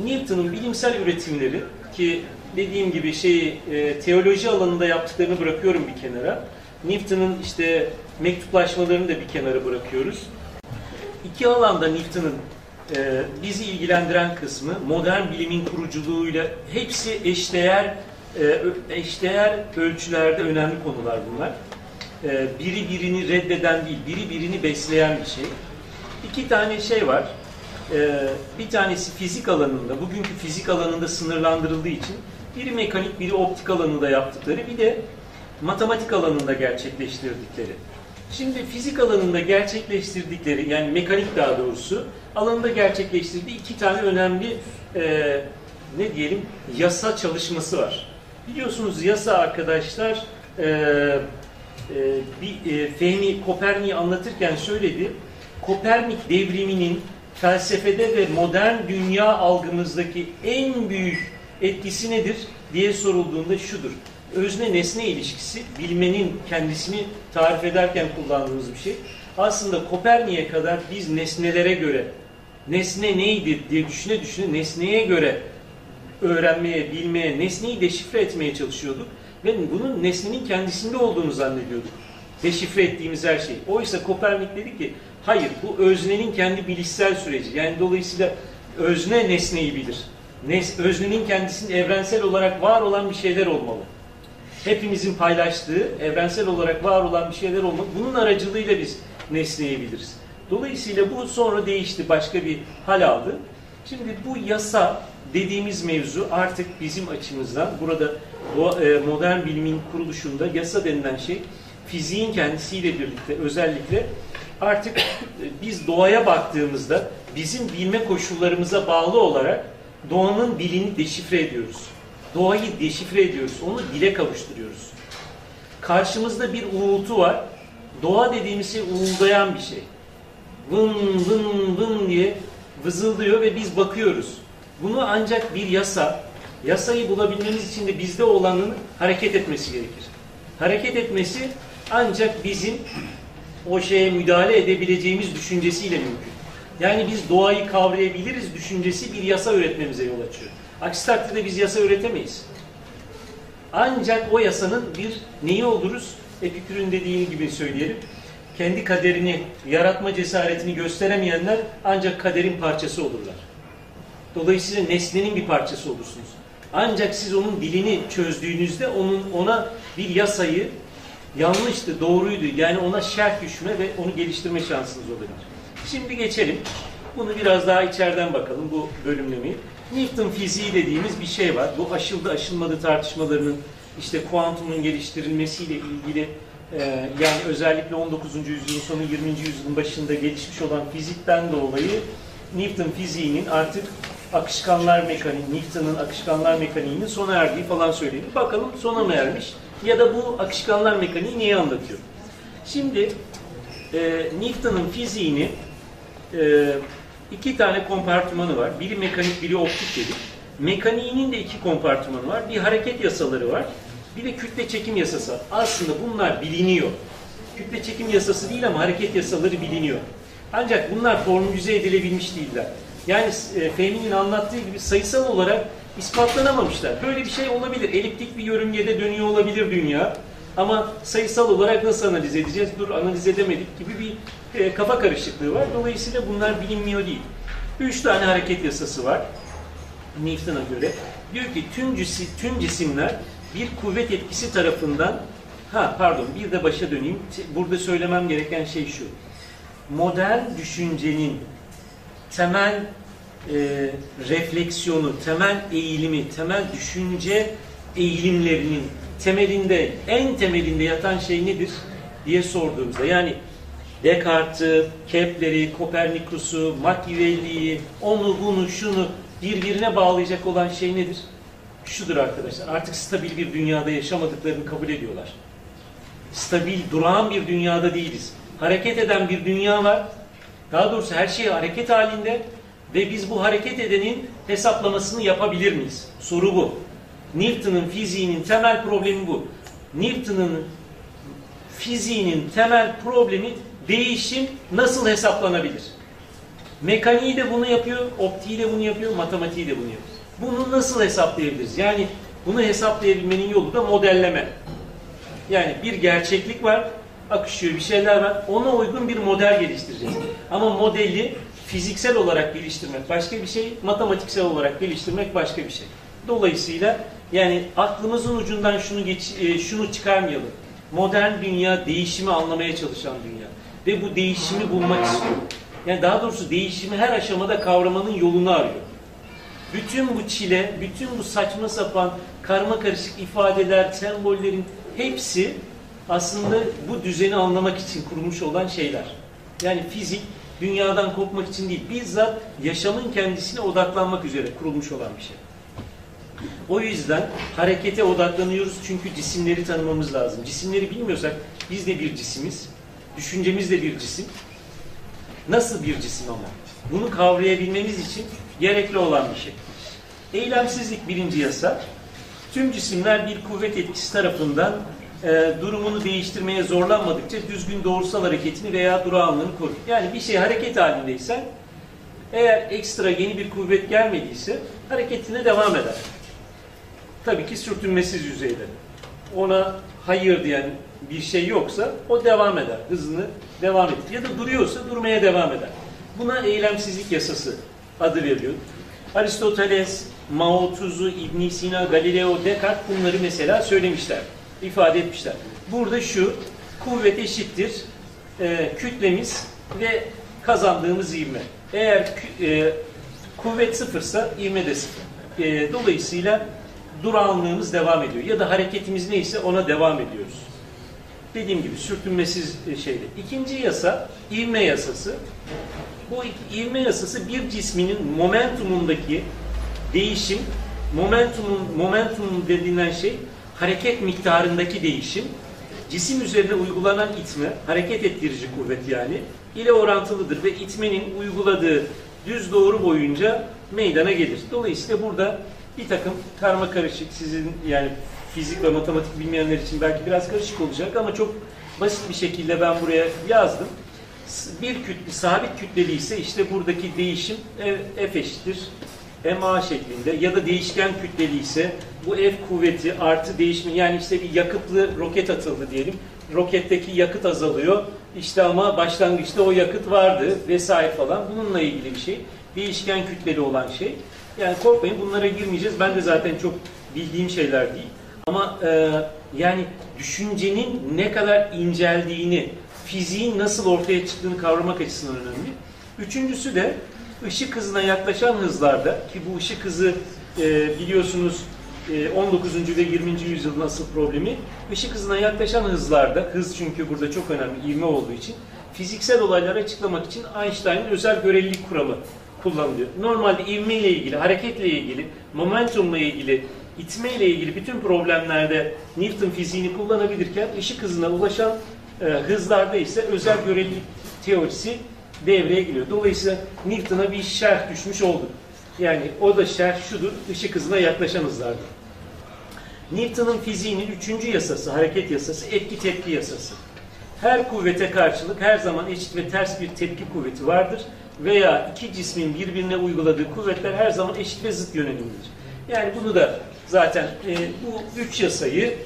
Newton'un bilimsel üretimleri ki dediğim gibi şeyi e, teoloji alanında yaptıklarını bırakıyorum bir kenara. Newton'un işte mektuplaşmalarını da bir kenara bırakıyoruz. İki alanda Newton'un e, bizi ilgilendiren kısmı modern bilimin kuruculuğuyla hepsi eşdeğer e, eşdeğer ölçülerde önemli konular bunlar. E, biri birini reddeden değil, biri birini besleyen bir şey. İki tane şey var. E, bir tanesi fizik alanında, bugünkü fizik alanında sınırlandırıldığı için biri mekanik, biri optik alanında yaptıkları, bir de matematik alanında gerçekleştirdikleri. Şimdi fizik alanında gerçekleştirdikleri, yani mekanik daha doğrusu, alanında gerçekleştirdiği iki tane önemli e, ne diyelim yasa çalışması var. Biliyorsunuz yasa arkadaşlar e, e, bir e, Fehmi Kopernik'i anlatırken söyledi. Kopernik devriminin felsefede ve modern dünya algımızdaki en büyük etkisi nedir diye sorulduğunda şudur. Özne nesne ilişkisi bilmenin kendisini tarif ederken kullandığımız bir şey. Aslında Kopernik'e kadar biz nesnelere göre nesne neydi diye düşüne düşüne nesneye göre öğrenmeye, bilmeye, nesneyi deşifre etmeye çalışıyorduk. Ve bunun nesnenin kendisinde olduğunu zannediyorduk. Deşifre ettiğimiz her şey. Oysa Kopernik dedi ki, hayır bu öznenin kendi bilişsel süreci. Yani dolayısıyla özne nesneyi bilir. Nes öznenin kendisinin evrensel olarak var olan bir şeyler olmalı. Hepimizin paylaştığı, evrensel olarak var olan bir şeyler olmalı. Bunun aracılığıyla biz nesneyi biliriz. Dolayısıyla bu sonra değişti, başka bir hal aldı. Şimdi bu yasa dediğimiz mevzu artık bizim açımızdan burada bu e, modern bilimin kuruluşunda yasa denilen şey fiziğin kendisiyle birlikte özellikle artık biz doğaya baktığımızda bizim bilme koşullarımıza bağlı olarak doğanın dilini deşifre ediyoruz. Doğayı deşifre ediyoruz. Onu dile kavuşturuyoruz. Karşımızda bir uğultu var. Doğa dediğimiz şey uğuldayan bir şey. Vın vın vın diye vızıldıyor ve biz bakıyoruz. Bunu ancak bir yasa, yasayı bulabilmemiz için de bizde olanın hareket etmesi gerekir. Hareket etmesi ancak bizim o şeye müdahale edebileceğimiz düşüncesiyle mümkün. Yani biz doğayı kavrayabiliriz düşüncesi bir yasa üretmemize yol açıyor. Aksi takdirde biz yasa üretemeyiz. Ancak o yasanın bir neyi oluruz? Epikür'ün dediği gibi söyleyelim. Kendi kaderini, yaratma cesaretini gösteremeyenler ancak kaderin parçası olurlar. Dolayısıyla nesnenin bir parçası olursunuz. Ancak siz onun dilini çözdüğünüzde onun ona bir yasayı yanlıştı, doğruydu. Yani ona şerh düşme ve onu geliştirme şansınız olabilir. Şimdi geçelim. Bunu biraz daha içeriden bakalım bu bölümlemeyi. Newton fiziği dediğimiz bir şey var. Bu aşıldı aşılmadı tartışmalarının işte kuantumun geliştirilmesiyle ilgili e, yani özellikle 19. yüzyılın sonu 20. yüzyılın başında gelişmiş olan fizikten dolayı Newton fiziğinin artık akışkanlar mekaniği, Newton'un akışkanlar mekaniğinin sona erdiği falan söyledi. Bakalım sona mı ermiş? Ya da bu akışkanlar mekaniği neyi anlatıyor? Şimdi e, Newton'un fiziğini e, iki tane kompartımanı var. Biri mekanik, biri optik dedik. Mekaniğinin de iki kompartımanı var. Bir hareket yasaları var. Bir de kütle çekim yasası. Aslında bunlar biliniyor. Kütle çekim yasası değil ama hareket yasaları biliniyor. Ancak bunlar formülize edilebilmiş değiller. Yani e, Fehmi'nin anlattığı gibi sayısal olarak ispatlanamamışlar. Böyle bir şey olabilir. Eliptik bir yörüngede dönüyor olabilir dünya. Ama sayısal olarak nasıl analiz edeceğiz? Dur analiz edemedik gibi bir e, kafa karışıklığı var. Dolayısıyla bunlar bilinmiyor değil. Üç tane hareket yasası var. Newton'a göre. Diyor ki tüm, cisim, tüm cisimler bir kuvvet etkisi tarafından ha pardon bir de başa döneyim. Burada söylemem gereken şey şu. Modern düşüncenin temel e, refleksiyonu, temel eğilimi, temel düşünce eğilimlerinin temelinde, en temelinde yatan şey nedir diye sorduğumuzda yani Descartes'i, Kepler'i, Kopernikus'u, Machiavelli'yi, onu bunu şunu birbirine bağlayacak olan şey nedir? Şudur arkadaşlar. Artık stabil bir dünyada yaşamadıklarını kabul ediyorlar. Stabil, durağan bir dünyada değiliz. Hareket eden bir dünya var. Daha doğrusu her şey hareket halinde ve biz bu hareket edenin hesaplamasını yapabilir miyiz? Soru bu. Newton'un fiziğinin temel problemi bu. Newton'un fiziğinin temel problemi değişim nasıl hesaplanabilir? Mekaniği de bunu yapıyor, optiği de bunu yapıyor, matematiği de bunu yapıyor. Bunu nasıl hesaplayabiliriz? Yani bunu hesaplayabilmenin yolu da modelleme. Yani bir gerçeklik var, akışıyor bir şeyler var. Ona uygun bir model geliştireceğiz. Ama modeli fiziksel olarak geliştirmek başka bir şey, matematiksel olarak geliştirmek başka bir şey. Dolayısıyla yani aklımızın ucundan şunu geç, e, şunu çıkarmayalım. Modern dünya değişimi anlamaya çalışan dünya ve bu değişimi bulmak istiyor. Yani daha doğrusu değişimi her aşamada kavramanın yolunu arıyor. Bütün bu çile, bütün bu saçma sapan karma karışık ifadeler, sembollerin hepsi aslında bu düzeni anlamak için kurulmuş olan şeyler. Yani fizik dünyadan kopmak için değil, bizzat yaşamın kendisine odaklanmak üzere kurulmuş olan bir şey. O yüzden harekete odaklanıyoruz çünkü cisimleri tanımamız lazım. Cisimleri bilmiyorsak biz de bir cisimiz, düşüncemiz de bir cisim. Nasıl bir cisim ama? Bunu kavrayabilmemiz için gerekli olan bir şey. Eylemsizlik birinci yasa. Tüm cisimler bir kuvvet etkisi tarafından e, durumunu değiştirmeye zorlanmadıkça düzgün doğrusal hareketini veya durağanlığını korur. Yani bir şey hareket halindeyse eğer ekstra yeni bir kuvvet gelmediyse hareketine devam eder. Tabii ki sürtünmesiz yüzeyde. Ona hayır diyen bir şey yoksa o devam eder. Hızını devam ettir. Ya da duruyorsa durmaya devam eder. Buna eylemsizlik yasası adı veriliyor. Aristoteles, Mao Tzu, ibn Sina, Galileo, Descartes bunları mesela söylemişler, ifade etmişler. Burada şu, kuvvet eşittir e, kütlemiz ve kazandığımız ivme. Eğer e, kuvvet sıfırsa ivme de sıfır. E, dolayısıyla durağanlığımız devam ediyor. Ya da hareketimiz neyse ona devam ediyoruz. Dediğim gibi sürtünmesiz şeyde. İkinci yasa ivme yasası. Bu ivme yasası bir cisminin momentumundaki değişim, momentumun momentum dediğinden şey hareket miktarındaki değişim, cisim üzerine uygulanan itme, hareket ettirici kuvvet yani, ile orantılıdır ve itmenin uyguladığı düz doğru boyunca meydana gelir. Dolayısıyla burada bir takım karma karışık sizin yani fizik ve matematik bilmeyenler için belki biraz karışık olacak ama çok basit bir şekilde ben buraya yazdım. Bir kütle, sabit kütleli ise işte buradaki değişim F eşittir MA şeklinde ya da değişken kütleli ise bu F kuvveti artı değişme yani işte bir yakıtlı roket atıldı diyelim. Roketteki yakıt azalıyor. İşte ama başlangıçta o yakıt vardı vesaire falan. Bununla ilgili bir şey. Değişken kütleli olan şey. Yani korkmayın bunlara girmeyeceğiz. Ben de zaten çok bildiğim şeyler değil. Ama e, yani düşüncenin ne kadar inceldiğini, fiziğin nasıl ortaya çıktığını kavramak açısından önemli. Üçüncüsü de ışık hızına yaklaşan hızlarda ki bu ışık hızı e, biliyorsunuz e, 19. ve 20. yüzyılın asıl problemi ışık hızına yaklaşan hızlarda, hız çünkü burada çok önemli ivme olduğu için fiziksel olayları açıklamak için Einstein'ın özel görelilik kuramı kullanılıyor. Normalde ivme ile ilgili, hareketle ilgili, momentumla ilgili, itme ile ilgili bütün problemlerde Newton fiziğini kullanabilirken ışık hızına ulaşan e, hızlarda ise özel görelilik teorisi devreye giriyor. Dolayısıyla Newton'a bir şerh düşmüş oldu. Yani o da şerh şudur, ışık hızına yaklaşan hızlardır. Newton'un fiziğinin üçüncü yasası, hareket yasası, etki tepki yasası. Her kuvvete karşılık her zaman eşit ve ters bir tepki kuvveti vardır veya iki cismin birbirine uyguladığı kuvvetler her zaman eşit ve zıt yönelimlidir. Yani bunu da zaten e, bu üç yasayı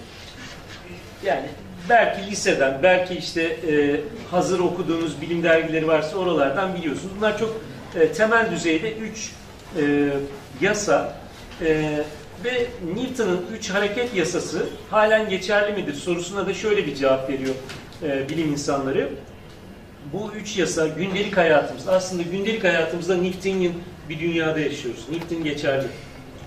yani belki liseden, belki işte e, hazır okuduğunuz bilim dergileri varsa oralardan biliyorsunuz. Bunlar çok e, temel düzeyde üç e, yasa e, ve Newton'un üç hareket yasası halen geçerli midir sorusuna da şöyle bir cevap veriyor e, bilim insanları. Bu üç yasa gündelik hayatımız. Aslında gündelik hayatımızda Newton'un bir dünyada yaşıyoruz. Newton geçerli.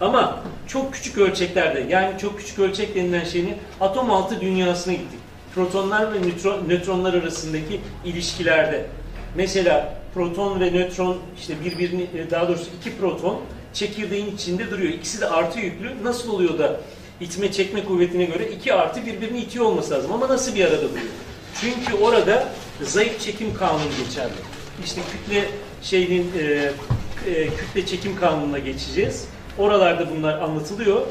Ama çok küçük ölçeklerde yani çok küçük ölçek denilen şeyin atom altı dünyasına gittik. Protonlar ve nötron, nötronlar arasındaki ilişkilerde. Mesela proton ve nötron işte birbirini e, daha doğrusu iki proton çekirdeğin içinde duruyor. İkisi de artı yüklü. Nasıl oluyor da itme çekme kuvvetine göre iki artı birbirini itiyor olması lazım. Ama nasıl bir arada duruyor? Çünkü orada zayıf çekim kanunu geçerli. İşte kütle şeyinin e, e, kütle çekim kanununa geçeceğiz. Oralarda bunlar anlatılıyor.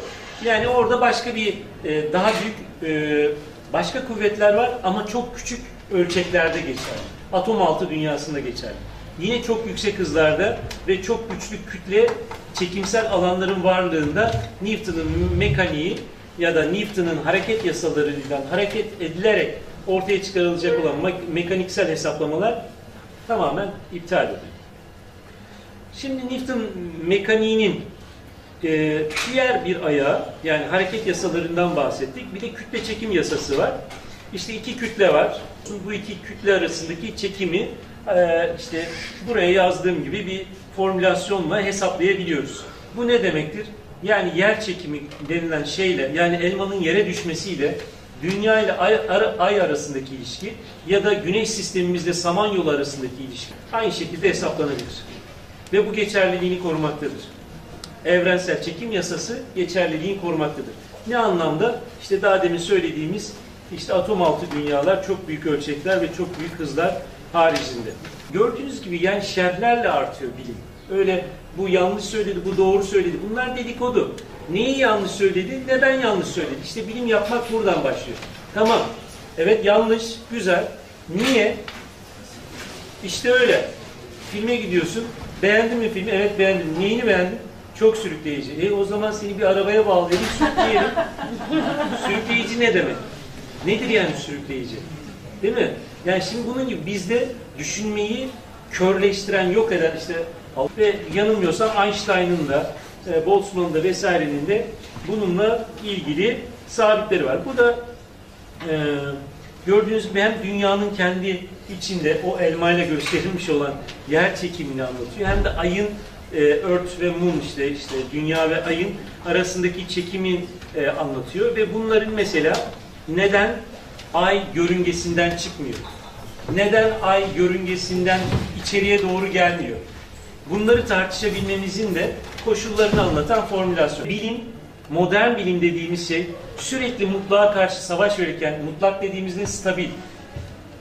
Yani orada başka bir e, daha büyük e, başka kuvvetler var ama çok küçük ölçeklerde geçerli. Atom altı dünyasında geçerli. Yine çok yüksek hızlarda ve çok güçlü kütle çekimsel alanların varlığında Newton'un mekaniği ya da Newton'un hareket yasalarından hareket edilerek ortaya çıkarılacak olan me- mekaniksel hesaplamalar tamamen iptal ediliyor. Şimdi Newton mekaniğinin e, diğer bir ayağı yani hareket yasalarından bahsettik. Bir de kütle çekim yasası var. İşte iki kütle var. Bu iki kütle arasındaki çekimi e, işte buraya yazdığım gibi bir formülasyonla hesaplayabiliyoruz. Bu ne demektir? Yani yer çekimi denilen şeyle yani elmanın yere düşmesiyle Dünya ile ay, ara- ay arasındaki ilişki ya da güneş sistemimizle Samanyolu arasındaki ilişki aynı şekilde hesaplanabilir. Ve bu geçerliliğini korumaktadır. Evrensel çekim yasası geçerliliğini korumaktadır. Ne anlamda? İşte daha demin söylediğimiz işte atom altı dünyalar çok büyük ölçekler ve çok büyük hızlar haricinde. Gördüğünüz gibi yani şerlerle artıyor bilim. Öyle bu yanlış söyledi, bu doğru söyledi. Bunlar dedikodu. Neyi yanlış söyledi, neden yanlış söyledi? İşte bilim yapmak buradan başlıyor. Tamam. Evet yanlış, güzel. Niye? İşte öyle. Filme gidiyorsun. Beğendin mi filmi? Evet beğendim. Neyini beğendin? Çok sürükleyici. E o zaman seni bir arabaya bağlayalım, sürükleyelim. sürükleyici ne demek? Nedir yani sürükleyici? Değil mi? Yani şimdi bunun gibi bizde düşünmeyi körleştiren, yok eden işte ve yanılmıyorsam Einstein'ın da, e, Boltzmann'ın da vesairenin de bununla ilgili sabitleri var. Bu da e, gördüğünüz gibi hem dünyanın kendi içinde o elmayla gösterilmiş olan yer çekimini anlatıyor hem de ayın e, Earth ve Moon işte işte dünya ve ayın arasındaki çekimi e, anlatıyor ve bunların mesela neden ay yörüngesinden çıkmıyor? Neden ay yörüngesinden içeriye doğru gelmiyor? Bunları tartışabilmemizin de koşullarını anlatan formülasyon. Bilim, modern bilim dediğimiz şey sürekli mutlağa karşı savaş verirken, mutlak dediğimiz ne? Stabil.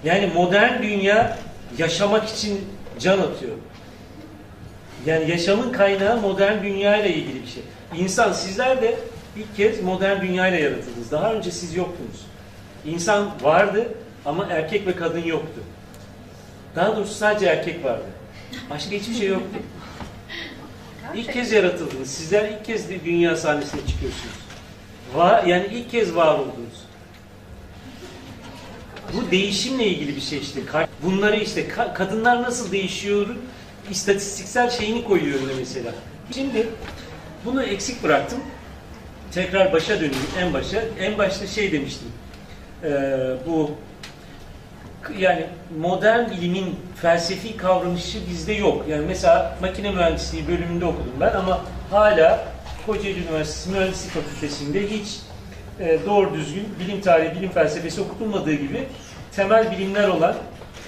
Yani modern dünya yaşamak için can atıyor. Yani yaşamın kaynağı modern dünya ile ilgili bir şey. İnsan sizler de ilk kez modern dünya ile yaratıldınız. Daha önce siz yoktunuz. İnsan vardı ama erkek ve kadın yoktu. Daha doğrusu sadece erkek vardı. Başka hiçbir şey yoktu. İlk kez yaratıldınız. Sizler ilk kez dünya sahnesine çıkıyorsunuz. Var, yani ilk kez var oldunuz. Bu değişimle ilgili bir şey işte. Bunları işte ka- kadınlar nasıl değişiyor istatistiksel şeyini koyuyor önüne mesela. Şimdi bunu eksik bıraktım. Tekrar başa döneyim en başa. En başta şey demiştim. Ee, bu yani modern bilimin felsefi kavranışı bizde yok. Yani mesela makine mühendisliği bölümünde okudum ben ama hala Kocaeli Üniversitesi Mühendislik Fakültesi'nde hiç e, doğru düzgün bilim tarihi, bilim felsefesi okutulmadığı gibi temel bilimler olan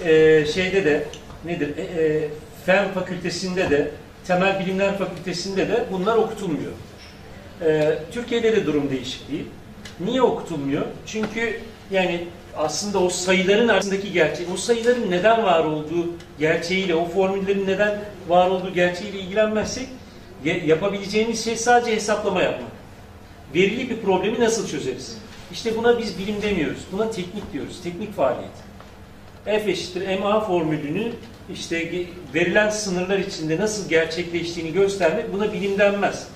e, şeyde de nedir? E, e, Fen Fakültesinde de Temel Bilimler Fakültesinde de bunlar okutulmuyor. E, Türkiye'de de durum değişik değil. Niye okutulmuyor? Çünkü yani aslında o sayıların arasındaki gerçek, o sayıların neden var olduğu gerçeğiyle, o formüllerin neden var olduğu gerçeğiyle ilgilenmezsek ya- yapabileceğimiz şey sadece hesaplama yapmak. Verili bir problemi nasıl çözeriz? İşte buna biz bilim demiyoruz. Buna teknik diyoruz. Teknik faaliyet. F eşittir MA formülünü işte verilen sınırlar içinde nasıl gerçekleştiğini göstermek buna bilim denmez.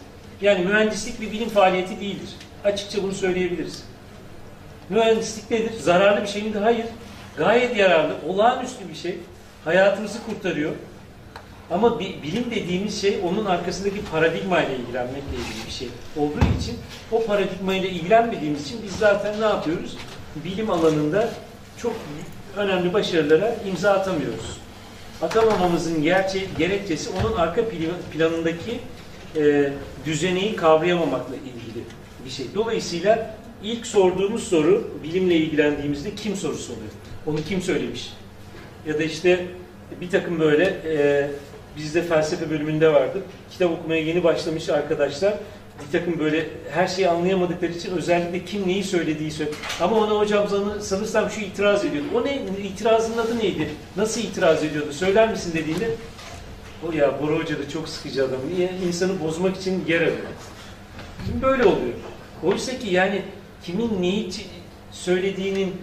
Yani mühendislik bir bilim faaliyeti değildir. Açıkça bunu söyleyebiliriz. Mühendislik nedir? Zararlı bir şey midir? Hayır. Gayet yararlı, olağanüstü bir şey. Hayatımızı kurtarıyor. Ama bi- bilim dediğimiz şey onun arkasındaki paradigmayla ilgilenmekle ilgili bir şey olduğu için o paradigmayla ilgilenmediğimiz için biz zaten ne yapıyoruz? Bilim alanında çok önemli başarılara imza atamıyoruz. Atamamamızın gerçe gerekçesi onun arka planındaki e, düzeneyi kavrayamamakla ilgili bir şey. Dolayısıyla ilk sorduğumuz soru bilimle ilgilendiğimizde kim sorusu oluyor. Onu kim söylemiş? Ya da işte bir takım böyle e, bizde felsefe bölümünde vardı. Kitap okumaya yeni başlamış arkadaşlar bir takım böyle her şeyi anlayamadıkları için özellikle kim neyi söylediği söyle. Ama ona hocam sanı- sanırsam şu itiraz ediyordu. O ne? itirazın adı neydi? Nasıl itiraz ediyordu? Söyler misin dediğinde o ya Bora Hoca da çok sıkıcı adam. Niye? İnsanı bozmak için yer arıyor. Şimdi böyle oluyor. Oysa ki yani kimin neyi söylediğinin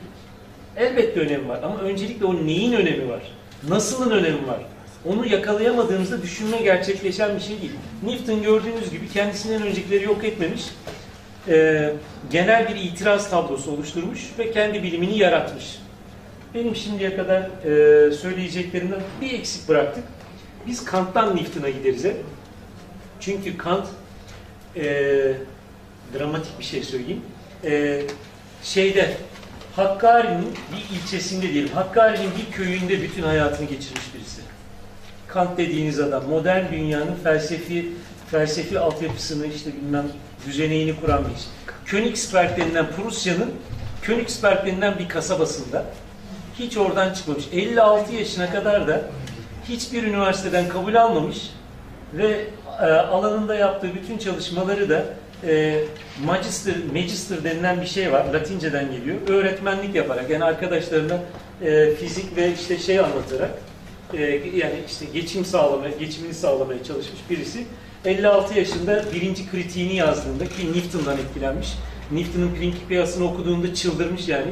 elbette önemi var. Ama öncelikle o neyin önemi var? Nasılın önemi var? Onu yakalayamadığımızda düşünme gerçekleşen bir şey değil. Newton gördüğünüz gibi kendisinden öncekileri yok etmemiş. Ee, genel bir itiraz tablosu oluşturmuş ve kendi bilimini yaratmış. Benim şimdiye kadar e, söyleyeceklerimden bir eksik bıraktık. Biz Kant'tan Newton'a gideriz hep. Çünkü Kant e, dramatik bir şey söyleyeyim. E, şeyde Hakkari'nin bir ilçesinde diyelim. Hakkari'nin bir köyünde bütün hayatını geçirmiş birisi. Kant dediğiniz adam modern dünyanın felsefi felsefi altyapısını işte bilmem düzeneğini kuran bir. Königsberg denilen Prusya'nın Königsberg denilen bir kasabasında hiç oradan çıkmamış. 56 yaşına kadar da hiçbir üniversiteden kabul almamış ve e, alanında yaptığı bütün çalışmaları da e, magister, magister denilen bir şey var. Latinceden geliyor. Öğretmenlik yaparak yani arkadaşlarına e, fizik ve işte şey anlatarak e, yani işte geçim sağlamaya, geçimini sağlamaya çalışmış birisi. 56 yaşında birinci kritiğini yazdığında ki Newton'dan etkilenmiş. Newton'un Principia'sını okuduğunda çıldırmış yani.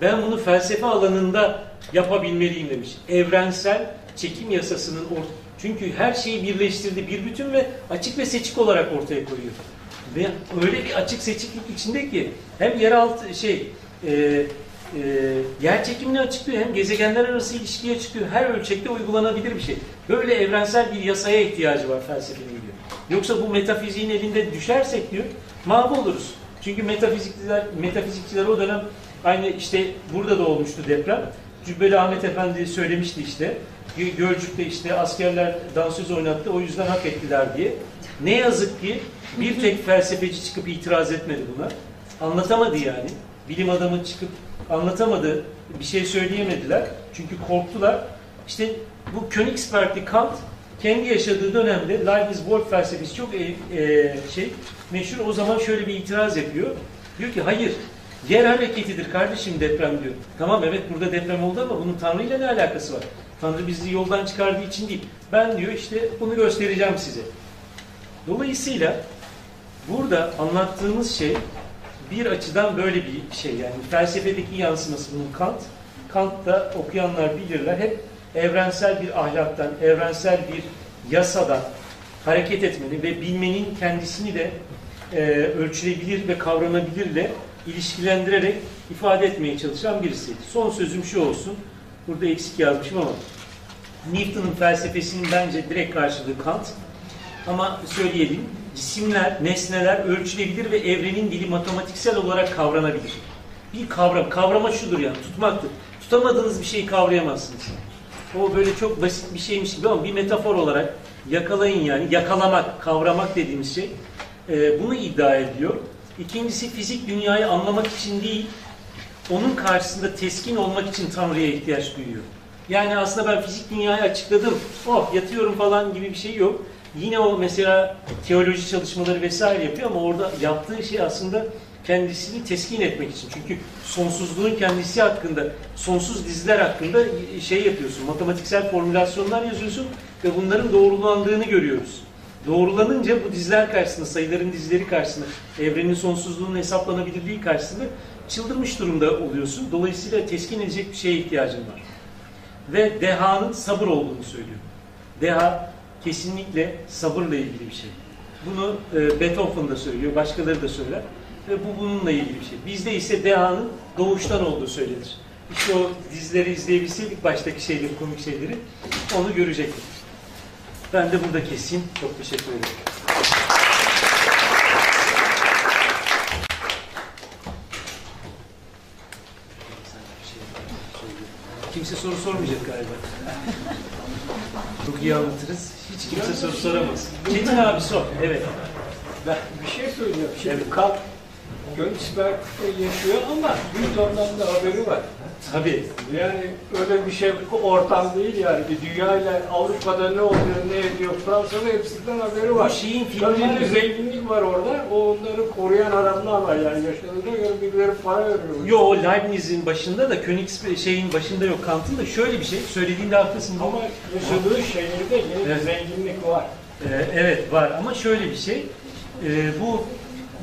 Ben bunu felsefe alanında yapabilmeliyim demiş. Evrensel çekim yasasının or- çünkü her şeyi birleştirdi bir bütün ve açık ve seçik olarak ortaya koyuyor. Ve öyle bir açık seçiklik içinde ki hem yeraltı şey e, e, yer çekimini açıklıyor hem gezegenler arası ilişkiye çıkıyor. Her ölçekte uygulanabilir bir şey. Böyle evrensel bir yasaya ihtiyacı var felsefenin diyor. Yoksa bu metafiziğin elinde düşersek diyor mahvoluruz. Çünkü metafizikçiler, metafizikçiler o dönem aynı işte burada da olmuştu deprem. Cübbeli Ahmet Efendi söylemişti işte. Gö- Gölcük'te işte askerler dansöz oynattı o yüzden hak ettiler diye. Ne yazık ki bir tek felsefeci çıkıp itiraz etmedi buna. Anlatamadı yani. Bilim adamı çıkıp anlatamadı. Bir şey söyleyemediler. Çünkü korktular. İşte bu Königsberg'li Kant kendi yaşadığı dönemde Leibniz Wolf felsefesi çok e, e, şey meşhur. O zaman şöyle bir itiraz yapıyor. Diyor ki hayır yer hareketidir kardeşim deprem diyor. Tamam evet burada deprem oldu ama bunun Tanrı ile ne alakası var? Tanrı bizi yoldan çıkardığı için değil. Ben diyor işte bunu göstereceğim size. Dolayısıyla burada anlattığımız şey bir açıdan böyle bir şey yani felsefedeki yansıması bunun Kant. Kant'ta okuyanlar bilirler hep evrensel bir ahlaktan, evrensel bir yasadan hareket etmeni ve bilmenin kendisini de e, ölçülebilir ve kavranabilirle ilişkilendirerek ifade etmeye çalışan birisiydi. Son sözüm şu olsun. Burada eksik yazmışım ama Newton'un felsefesinin bence direkt karşılığı Kant. Ama söyleyelim, cisimler, nesneler ölçülebilir ve evrenin dili matematiksel olarak kavranabilir. Bir kavram, kavrama şudur yani, tutmaktır. Tutamadığınız bir şeyi kavrayamazsınız. O böyle çok basit bir şeymiş gibi ama bir metafor olarak yakalayın yani, yakalamak, kavramak dediğimiz şey. Ee, bunu iddia ediyor. İkincisi fizik dünyayı anlamak için değil, onun karşısında teskin olmak için Tanrı'ya ihtiyaç duyuyor. Yani aslında ben fizik dünyayı açıkladım, oh yatıyorum falan gibi bir şey yok. Yine o mesela teoloji çalışmaları vesaire yapıyor ama orada yaptığı şey aslında kendisini teskin etmek için. Çünkü sonsuzluğun kendisi hakkında, sonsuz diziler hakkında şey yapıyorsun, matematiksel formülasyonlar yazıyorsun ve bunların doğrulandığını görüyoruz. Doğrulanınca bu diziler karşısında, sayıların dizileri karşısında, evrenin sonsuzluğunun hesaplanabilirliği karşısında çıldırmış durumda oluyorsun. Dolayısıyla teskin edecek bir şeye ihtiyacın var. Ve dehanın sabır olduğunu söylüyor. Deha kesinlikle sabırla ilgili bir şey. Bunu e, Beethoven da söylüyor, başkaları da söyler. Ve bu bununla ilgili bir şey. Bizde ise dehanın doğuştan olduğu söylenir. İşte o dizileri izleyebilseydik baştaki şeyleri, komik şeyleri onu görecektik. Ben de burada keseyim. Çok teşekkür ederim. Kimse soru sormayacak galiba. Çok iyi anlatırız. Hiç kimse soru soramaz. Çetin abi sor. Evet. Ben bir şey söyleyeceğim. Şimdi Evet. Kant Königsberg yaşıyor ama Newton'dan da haberi var. Tabii. Yani öyle bir şey ortam değil yani. Bir dünya ile Avrupa'da ne oluyor, ne ediyor, Fransa'da hepsinden haberi var. Bu şeyin filmi Tabii bir zenginlik var orada. O onları koruyan adamlar var yani. Yaşadığına göre birileri para veriyor. Yo o Leibniz'in başında da Königsberg şeyin başında yok Kant'ın da şöyle bir şey söylediğinde haklısın. Ama yaşadığı şehirde yine Evet. zenginlik var. Ee, evet var ama şöyle bir şey. Ee, bu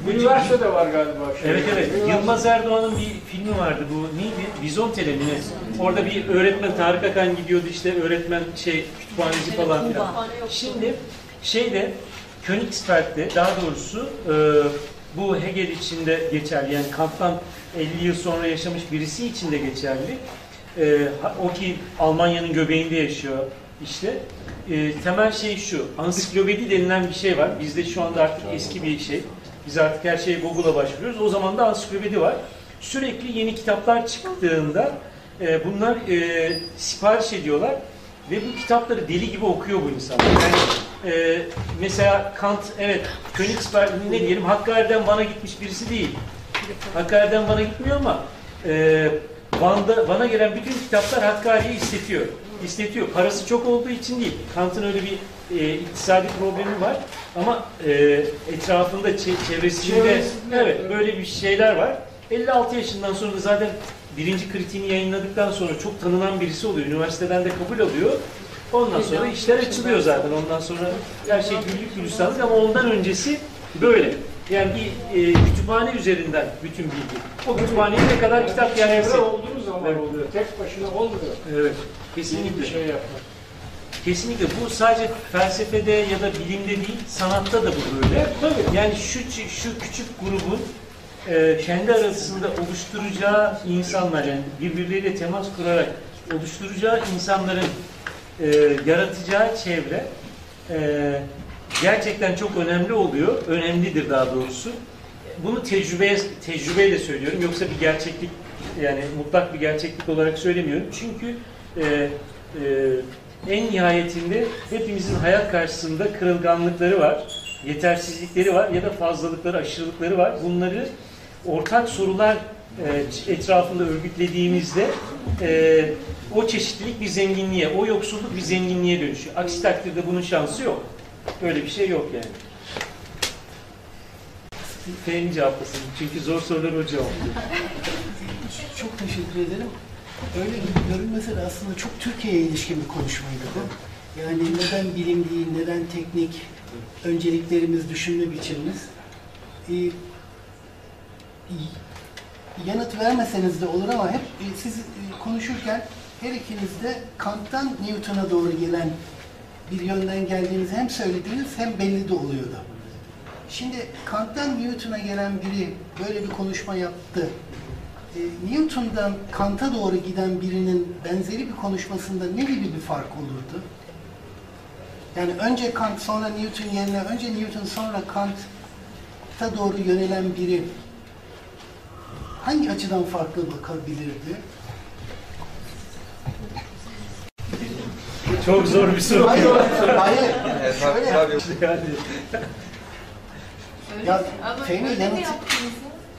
bu Üniversitede var galiba. şey. Evet evet. Üniversite- Yılmaz Erdoğan'ın bir filmi vardı bu neydi? Vizontele mi ne? Orada bir öğretmen Tarık Akan gidiyordu işte öğretmen şey kütüphaneci falan filan. Şimdi şeyde Königsberg'de daha doğrusu e, bu Hegel için de geçerli yani Kant'tan 50 yıl sonra yaşamış birisi için de geçerli. E, o ki Almanya'nın göbeğinde yaşıyor işte. E, temel şey şu, ansiklopedi denilen bir şey var. Bizde şu anda artık eski bir şey. Biz artık her şeye Google'a başvuruyoruz. O zaman da ansiklopedi var. Sürekli yeni kitaplar çıktığında e, bunlar e, sipariş ediyorlar ve bu kitapları deli gibi okuyor bu insanlar. Yani e, mesela Kant, evet Königsberg ne diyelim Hakkari'den Van'a gitmiş birisi değil. Hakkari'den Van'a gitmiyor ama e, Van'da, Van'a gelen bütün kitaplar Hakkari'yi istetiyor. İstetiyor. Parası çok olduğu için değil. Kant'ın öyle bir e, iktisadi problemi var. Ama e, etrafında, çe- çevresinde, Çevresinde, evet, evet. böyle bir şeyler var. 56 yaşından sonra zaten birinci kritiğini yayınladıktan sonra çok tanınan birisi oluyor. Üniversiteden de kabul alıyor. Ondan sonra işler açılıyor zaten. Ondan sonra her şey güllük gülistanlık ama ondan öncesi böyle. Yani bir e, kütüphane üzerinden bütün bilgi. O kütüphaneye ne kadar kitap gelmesi. Çevre olduğu zaman Evet. oluyor. Tek başına olmuyor. Evet. Kesinlikle. bir şey yapmak. Kesinlikle. Bu sadece felsefede ya da bilimde değil, sanatta da bu böyle. Evet, tabii. Yani şu şu küçük grubun e, kendi arasında oluşturacağı insanlar yani birbirleriyle temas kurarak oluşturacağı insanların e, yaratacağı çevre e, gerçekten çok önemli oluyor. Önemlidir daha doğrusu. Bunu tecrübeye, tecrübeyle söylüyorum. Yoksa bir gerçeklik yani mutlak bir gerçeklik olarak söylemiyorum. Çünkü e, e, en nihayetinde hepimizin hayat karşısında kırılganlıkları var, yetersizlikleri var ya da fazlalıkları, aşırılıkları var. Bunları ortak sorular e, etrafında örgütlediğimizde e, o çeşitlilik bir zenginliğe, o yoksulluk bir zenginliğe dönüşüyor. Aksi takdirde bunun şansı yok. Böyle bir şey yok yani. Fehmi cevaplasın. Çünkü zor sorular o cevaplıyor. Çok teşekkür ederim. Öyle gibi görünmese de aslında çok Türkiye'ye ilişkin bir konuşmaydı bu. Yani neden bilim değil, neden teknik, önceliklerimiz, düşünme biçimimiz. Ee, yanıt vermeseniz de olur ama hep e, siz e, konuşurken her ikiniz de Kant'tan Newton'a doğru gelen bir yönden geldiğinizi hem söylediğiniz hem belli de oluyordu. Şimdi Kant'tan Newton'a gelen biri böyle bir konuşma yaptı. E, Newton'dan Kant'a doğru giden birinin benzeri bir konuşmasında ne gibi bir fark olurdu? Yani önce Kant sonra Newton yerine önce Newton sonra Kant'a doğru yönelen biri hangi açıdan farklı bakabilirdi? Çok zor bir soru. Hayır, hayır. Şöyle, tabii. Yani, Öyle, Ya, ama Fehmi öyle yanıt- mi yaptınız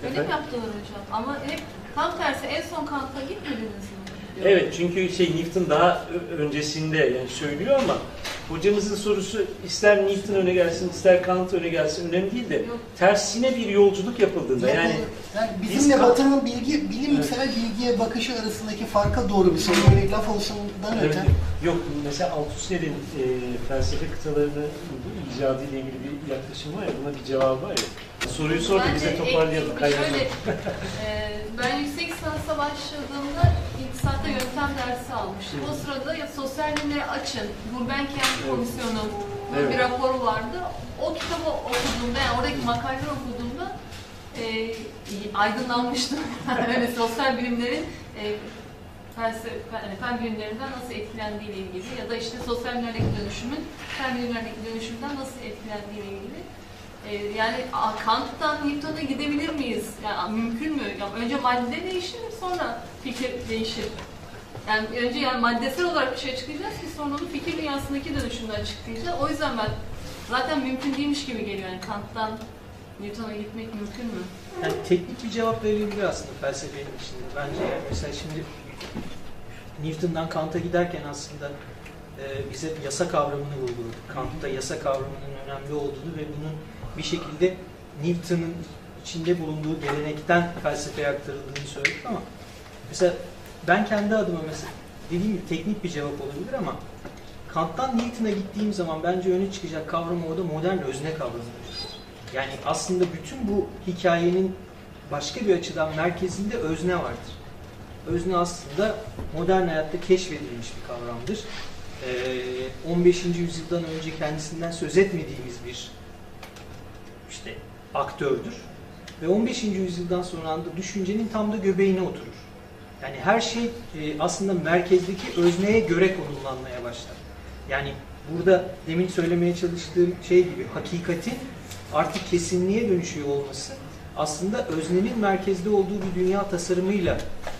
ya? Öyle mi yaptılar hocam? Ama hep tam tersi en son Kant'a gitmediniz mi? Evet çünkü şey Newton daha öncesinde yani söylüyor ama hocamızın sorusu ister Newton öne gelsin ister Kant öne gelsin önemli değil de Yok. tersine bir yolculuk yapıldığında yani yani biz bizimle Kant- Batı'nın bilgi, bilimsel bilgiye bakışı arasındaki farka doğru bir soru. Böyle laf olsundan Evet, öte. yok mesela Althusser'in e, felsefe kıtalarını icadı ile ilgili bir yaklaşım var ya buna bir cevabı var ya. Soruyu sor da bize toparlayalım. Şöyle, e, ben yüksek lisansa başladığımda iktisatta yöntem dersi almıştım. O sırada ya sosyal bilimleri açın, Gulbenkian Komisyonu Evet. bir raporu vardı. O kitabı okuduğumda, yani oradaki makaleleri okuduğumda e, aydınlanmıştım. Öyle sosyal bilimlerin e, felsefe, yani fen bilimlerinden nasıl etkilendiği ile ilgili ya da işte sosyal bilimlerdeki dönüşümün fen bilimlerdeki dönüşümden nasıl etkilendiği ile ilgili. Ee, yani Kant'tan Newton'a gidebilir miyiz? Yani mümkün mü? Yani önce madde değişir sonra fikir değişir. Yani önce yani maddesel olarak bir şey açıklayacağız ki sonra onu fikir dünyasındaki dönüşümünü açıklayacağız. O yüzden ben zaten mümkün değilmiş gibi geliyor yani Kant'tan Newton'a gitmek mümkün mü? Yani teknik bir cevap verilebilir aslında felsefenin içinde. Bence yani mesela şimdi Newton'dan Kant'a giderken aslında e, bize yasa kavramını vurguladı. Kant'ta yasa kavramının önemli olduğunu ve bunun bir şekilde Newton'un içinde bulunduğu gelenekten felsefeye aktarıldığını söyledik ama mesela ben kendi adıma mesela dediğim gibi teknik bir cevap olabilir ama Kant'tan Newton'a gittiğim zaman bence öne çıkacak kavram orada modern özne kavramıdır. Yani aslında bütün bu hikayenin başka bir açıdan merkezinde özne vardır. Özne aslında modern hayatta keşfedilmiş bir kavramdır. Ee, 15. yüzyıldan önce kendisinden söz etmediğimiz bir aktördür. Ve 15. yüzyıldan sonra da düşüncenin tam da göbeğine oturur. Yani her şey e, aslında merkezdeki özneye göre konumlanmaya başlar. Yani burada demin söylemeye çalıştığım şey gibi hakikatin artık kesinliğe dönüşüyor olması aslında öznenin merkezde olduğu bir dünya tasarımıyla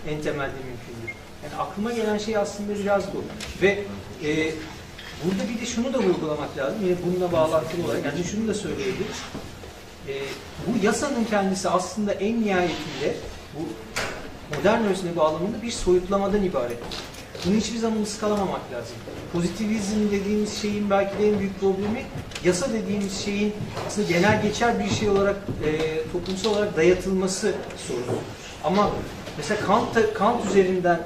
en temelde mümkündür. Yani aklıma gelen şey aslında biraz bu. Ve e, burada bir de şunu da vurgulamak lazım. Yine bununla bağlantılı olarak yani şunu da söyleyebiliriz. E, bu yasanın kendisi aslında en nihayetinde bu modern özne bağlamında bir soyutlamadan ibaret. Bunu hiçbir zaman ıskalamamak lazım. Pozitivizm dediğimiz şeyin belki de en büyük problemi yasa dediğimiz şeyin aslında genel geçer bir şey olarak e, toplumsal olarak dayatılması sorunu. Ama mesela Kant, Kant üzerinden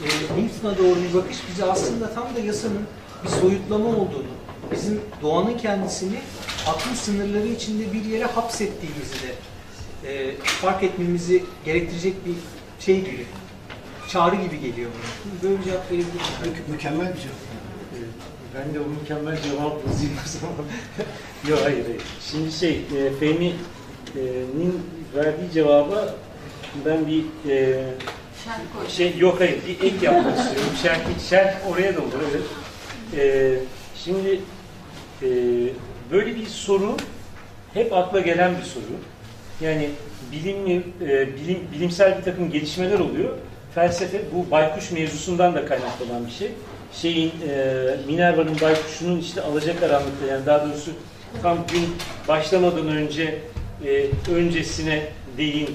e, Newton'a doğru bir bakış bize aslında tam da yasanın bir soyutlama olduğunu, bizim doğanın kendisini aklın sınırları içinde bir yere hapsettiğimizi de e, fark etmemizi gerektirecek bir şey gibi, çağrı gibi geliyor bana. Böyle bir cevap verebilir miyim? Mü- mükemmel bir cevap. Ben de o mükemmel cevap bozayım o zaman. Yok hayır hayır. Şimdi şey, e, Fehmi'nin verdiği cevaba ben bir e, şey yok hayır bir ek yapmak istiyorum. Şerh, şerh oraya da olur evet. E, şimdi e, böyle bir soru hep akla gelen bir soru. Yani bilimli, e, bilim, bilimsel bir takım gelişmeler oluyor. Felsefe bu baykuş mevzusundan da kaynaklanan bir şey. Şeyin e, Minerva'nın baykuşunun işte alacakaranlıkta yani daha doğrusu tam gün başlamadan önce e, öncesine değin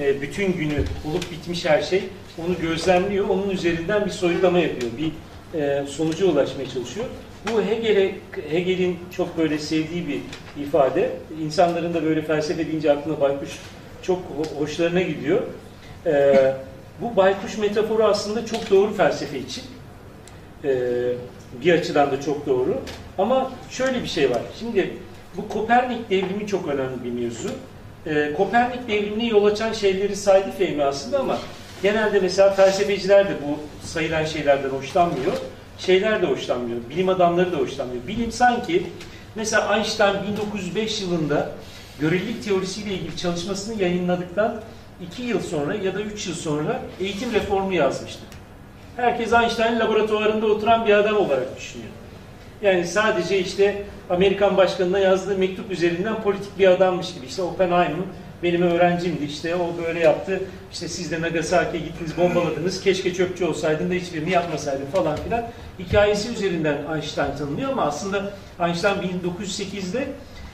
e, bütün günü olup bitmiş her şey onu gözlemliyor. Onun üzerinden bir soyutlama yapıyor. Bir e, sonuca ulaşmaya çalışıyor. Bu Hegel'e Hegel'in çok böyle sevdiği bir ifade. İnsanların da böyle felsefe deyince aklına baykuş çok ho- hoşlarına gidiyor. E, bu baykuş metaforu aslında çok doğru felsefe için. E, bir açıdan da çok doğru. Ama şöyle bir şey var. Şimdi bu Kopernik devrimi çok önemli bir mevzu. E, Kopernik devrimine yol açan şeyleri saydı Fehmi aslında ama genelde mesela felsefeciler de bu sayılan şeylerden hoşlanmıyor. Şeyler de hoşlanmıyor. Bilim adamları da hoşlanmıyor. Bilim sanki mesela Einstein 1905 yılında görelilik teorisiyle ilgili çalışmasını yayınladıktan 2 yıl sonra ya da 3 yıl sonra eğitim reformu yazmıştı. Herkes Einstein laboratuvarında oturan bir adam olarak düşünüyor. Yani sadece işte Amerikan başkanına yazdığı mektup üzerinden politik bir adammış gibi. İşte Oppenheimer benim öğrencimdi işte o böyle yaptı. İşte siz de Nagasaki'ye gittiniz bombaladınız. Keşke çöpçü olsaydın da hiçbirini yapmasaydın falan filan. Hikayesi üzerinden Einstein tanınıyor ama aslında Einstein 1908'de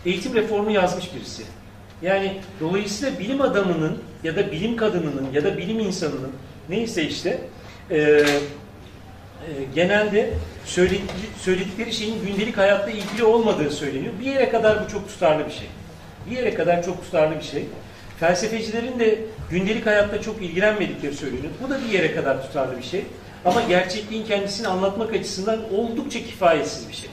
eğitim reformu yazmış birisi. Yani dolayısıyla bilim adamının ya da bilim kadınının ya da bilim insanının neyse işte eee e, genelde söyledikleri, söyledikleri şeyin gündelik hayatta ilgili olmadığı söyleniyor. Bir yere kadar bu çok tutarlı bir şey. Bir yere kadar çok tutarlı bir şey. Felsefecilerin de gündelik hayatta çok ilgilenmedikleri söyleniyor. Bu da bir yere kadar tutarlı bir şey. Ama gerçekliğin kendisini anlatmak açısından oldukça kifayetsiz bir şey.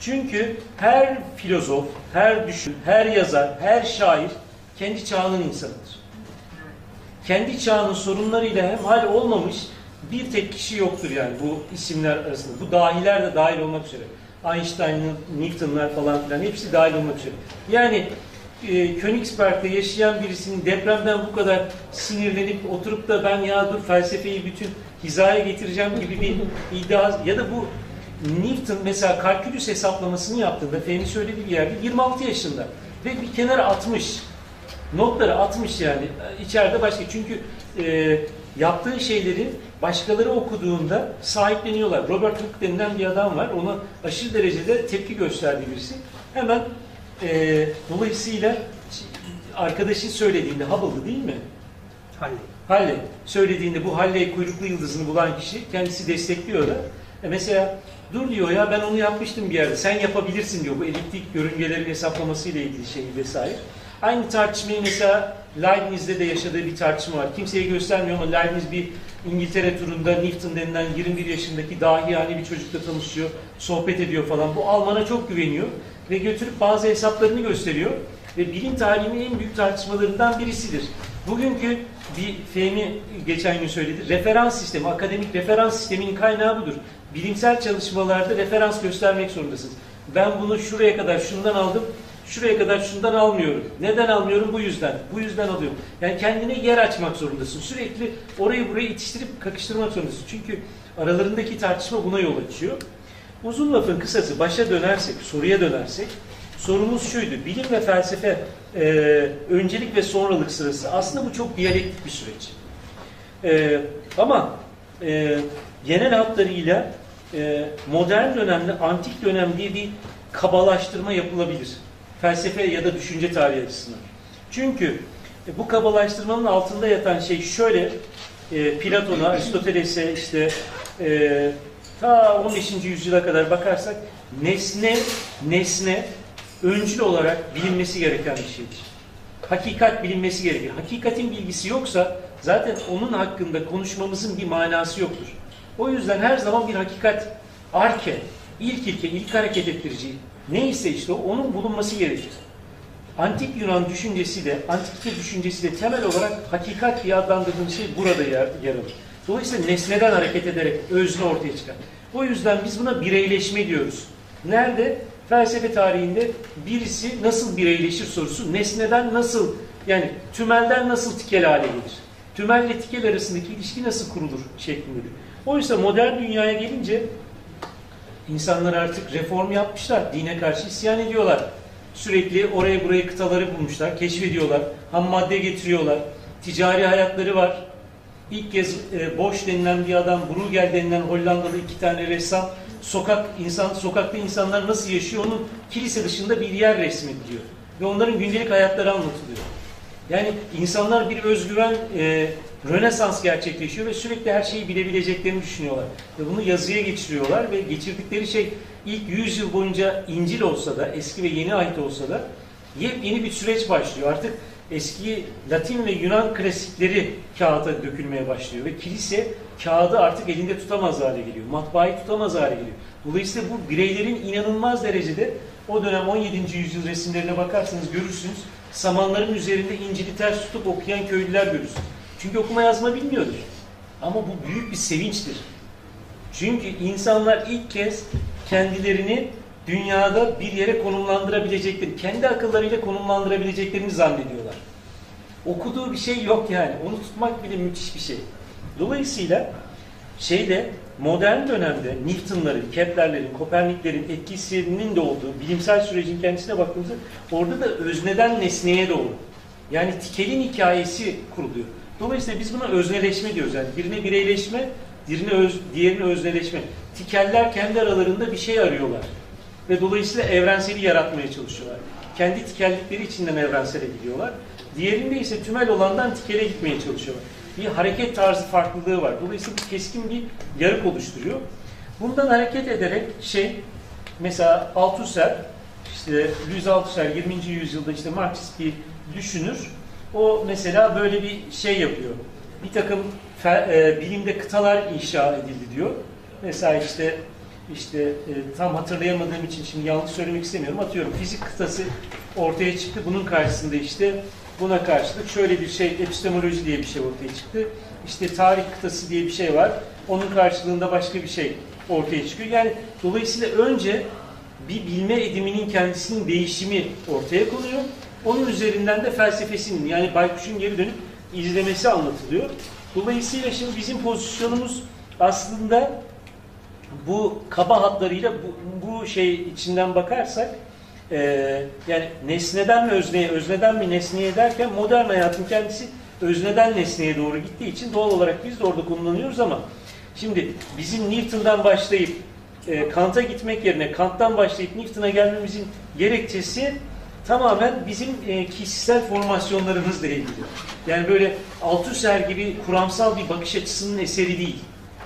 Çünkü her filozof, her düşün, her yazar, her şair kendi çağının insanıdır. Kendi çağının sorunlarıyla hemhal olmamış bir tek kişi yoktur yani bu isimler arasında. Bu dahiler de dahil olmak üzere. Einstein'ın, Newton'lar falan filan hepsi dahil olmak üzere. Yani e, Königsberg'de yaşayan birisinin depremden bu kadar sinirlenip oturup da ben ya dur felsefeyi bütün hizaya getireceğim gibi bir iddia ya da bu Newton mesela kalkülüs hesaplamasını yaptığında Fehmi söylediği bir yerde 26 yaşında ve bir kenara atmış. Notları atmış yani içeride başka çünkü e, yaptığı şeyleri başkaları okuduğunda sahipleniyorlar. Robert Hooke denilen bir adam var. Ona aşırı derecede tepki gösterdiği birisi. Hemen e, dolayısıyla arkadaşın söylediğinde Hubble'dı değil mi? Halley. Halley söylediğinde bu Halley kuyruklu yıldızını bulan kişi kendisi destekliyor da. E mesela dur diyor ya ben onu yapmıştım bir yerde sen yapabilirsin diyor bu eliptik yörüngelerin hesaplaması ile ilgili şey vesaire. Aynı tartışmayı mesela Leibniz'de de yaşadığı bir tartışma var. Kimseye göstermiyor ama Leibniz bir İngiltere turunda Newton denilen 21 yaşındaki dahi yani bir çocukla tanışıyor, sohbet ediyor falan. Bu Alman'a çok güveniyor ve götürüp bazı hesaplarını gösteriyor ve bilim tarihinin en büyük tartışmalarından birisidir. Bugünkü bir Fehmi geçen gün söyledi. Referans sistemi, akademik referans sisteminin kaynağı budur. Bilimsel çalışmalarda referans göstermek zorundasınız. Ben bunu şuraya kadar şundan aldım, şuraya kadar şundan almıyorum. Neden almıyorum? Bu yüzden. Bu yüzden alıyorum. Yani kendine yer açmak zorundasın. Sürekli orayı burayı itiştirip kakıştırmak zorundasın. Çünkü aralarındaki tartışma buna yol açıyor. Uzun lafın kısası başa dönersek, soruya dönersek, sorumuz şuydu. Bilim ve felsefe e, öncelik ve sonralık sırası. Aslında bu çok diyalektik bir süreç. E, ama e, genel hatlarıyla e, modern dönemle antik dönem diye bir kabalaştırma yapılabilir. Felsefe ya da düşünce tarihi açısından. Çünkü e, bu kabalaştırmanın altında yatan şey şöyle, e, Platon'a, Aristoteles'e işte e, ta 15. yüzyıla kadar bakarsak nesne, nesne öncül olarak bilinmesi gereken bir şeydir. Hakikat bilinmesi gerekir. Hakikatin bilgisi yoksa zaten onun hakkında konuşmamızın bir manası yoktur. O yüzden her zaman bir hakikat arke, ilk ilke, ilk hareket ettirici neyse işte onun bulunması gerekir. Antik Yunan düşüncesi de, antikite düşüncesi de temel olarak hakikat diye adlandırdığımız şey burada yer, yer alır. Dolayısıyla nesneden hareket ederek özne ortaya çıkar. O yüzden biz buna bireyleşme diyoruz. Nerede? Felsefe tarihinde birisi nasıl bireyleşir sorusu nesneden nasıl yani tümelden nasıl tikel hale gelir? Tümelle tikel arasındaki ilişki nasıl kurulur şeklindedir. Oysa modern dünyaya gelince insanlar artık reform yapmışlar, dine karşı isyan ediyorlar. Sürekli oraya buraya kıtaları bulmuşlar, keşfediyorlar, ham madde getiriyorlar, ticari hayatları var. İlk kez e, Bosch denilen bir adam, Bruegel denilen Hollandalı iki tane ressam sokak insan sokakta insanlar nasıl yaşıyor onun kilise dışında bir yer resmediliyor ve onların gündelik hayatları anlatılıyor. Yani insanlar bir özgüven e, Rönesans gerçekleşiyor ve sürekli her şeyi bilebileceklerini düşünüyorlar. Ve bunu yazıya geçiriyorlar ve geçirdikleri şey ilk 100 yıl boyunca İncil olsa da, eski ve yeni ait olsa da yepyeni bir süreç başlıyor. Artık eski Latin ve Yunan klasikleri kağıda dökülmeye başlıyor ve kilise kağıdı artık elinde tutamaz hale geliyor. Matbaayı tutamaz hale geliyor. Dolayısıyla bu bireylerin inanılmaz derecede o dönem 17. yüzyıl resimlerine bakarsanız görürsünüz. Samanların üzerinde İncil'i ters tutup okuyan köylüler görürsünüz. Çünkü okuma yazma bilmiyordur. Ama bu büyük bir sevinçtir. Çünkü insanlar ilk kez kendilerini dünyada bir yere konumlandırabileceklerini, kendi akıllarıyla konumlandırabileceklerini zannediyorlar. Okuduğu bir şey yok yani. Onu tutmak bile müthiş bir şey. Dolayısıyla şeyde modern dönemde Newton'ların, Kepler'lerin, Kopernik'lerin etkisinin de olduğu bilimsel sürecin kendisine baktığımızda orada da özneden nesneye doğru. Yani tikelin hikayesi kuruluyor. Dolayısıyla biz buna özneleşme diyoruz. Yani birine bireyleşme, diğerine, öz, diğerine özneleşme. Tikeller kendi aralarında bir şey arıyorlar. Ve dolayısıyla evrenseli yaratmaya çalışıyorlar. Kendi tikellikleri içinden evrensele gidiyorlar. Diğerinde ise tümel olandan tikele gitmeye çalışıyorlar. Bir hareket tarzı farklılığı var. Dolayısıyla bu keskin bir yarık oluşturuyor. Bundan hareket ederek şey, mesela Althusser, işte Louis Althusser 20. yüzyılda işte Marksist bir düşünür. O mesela böyle bir şey yapıyor. Bir takım e, bilimde kıtalar inşa edildi diyor. Mesela işte işte e, tam hatırlayamadığım için şimdi yanlış söylemek istemiyorum. Atıyorum fizik kıtası ortaya çıktı. Bunun karşısında işte buna karşılık şöyle bir şey epistemoloji diye bir şey ortaya çıktı. İşte tarih kıtası diye bir şey var. Onun karşılığında başka bir şey ortaya çıkıyor. Yani dolayısıyla önce bir bilme ediminin kendisinin değişimi ortaya konuyor. Onun üzerinden de felsefesinin yani Baykuş'un geri dönüp izlemesi anlatılıyor. Dolayısıyla şimdi bizim pozisyonumuz aslında bu kaba hatlarıyla bu, bu şey içinden bakarsak e, yani nesneden mi özneye, özneden mi nesneye derken modern hayatın kendisi özneden nesneye doğru gittiği için doğal olarak biz de orada kullanıyoruz ama şimdi bizim Newton'dan başlayıp e, Kant'a gitmek yerine Kant'tan başlayıp Newton'a gelmemizin gerekçesi tamamen bizim e, kişisel formasyonlarımızla ilgili. Yani böyle Althusser gibi kuramsal bir bakış açısının eseri değil.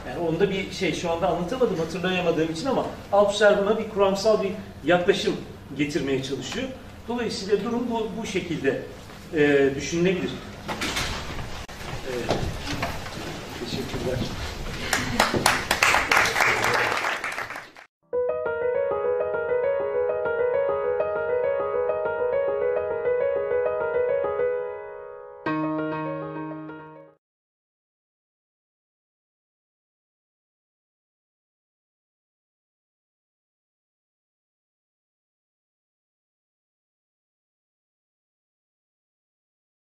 Yani onda bir şey şu anda anlatamadım hatırlayamadığım için ama Althusser buna bir kuramsal bir yaklaşım getirmeye çalışıyor. Dolayısıyla durum bu, bu şekilde e, düşünülebilir. Evet.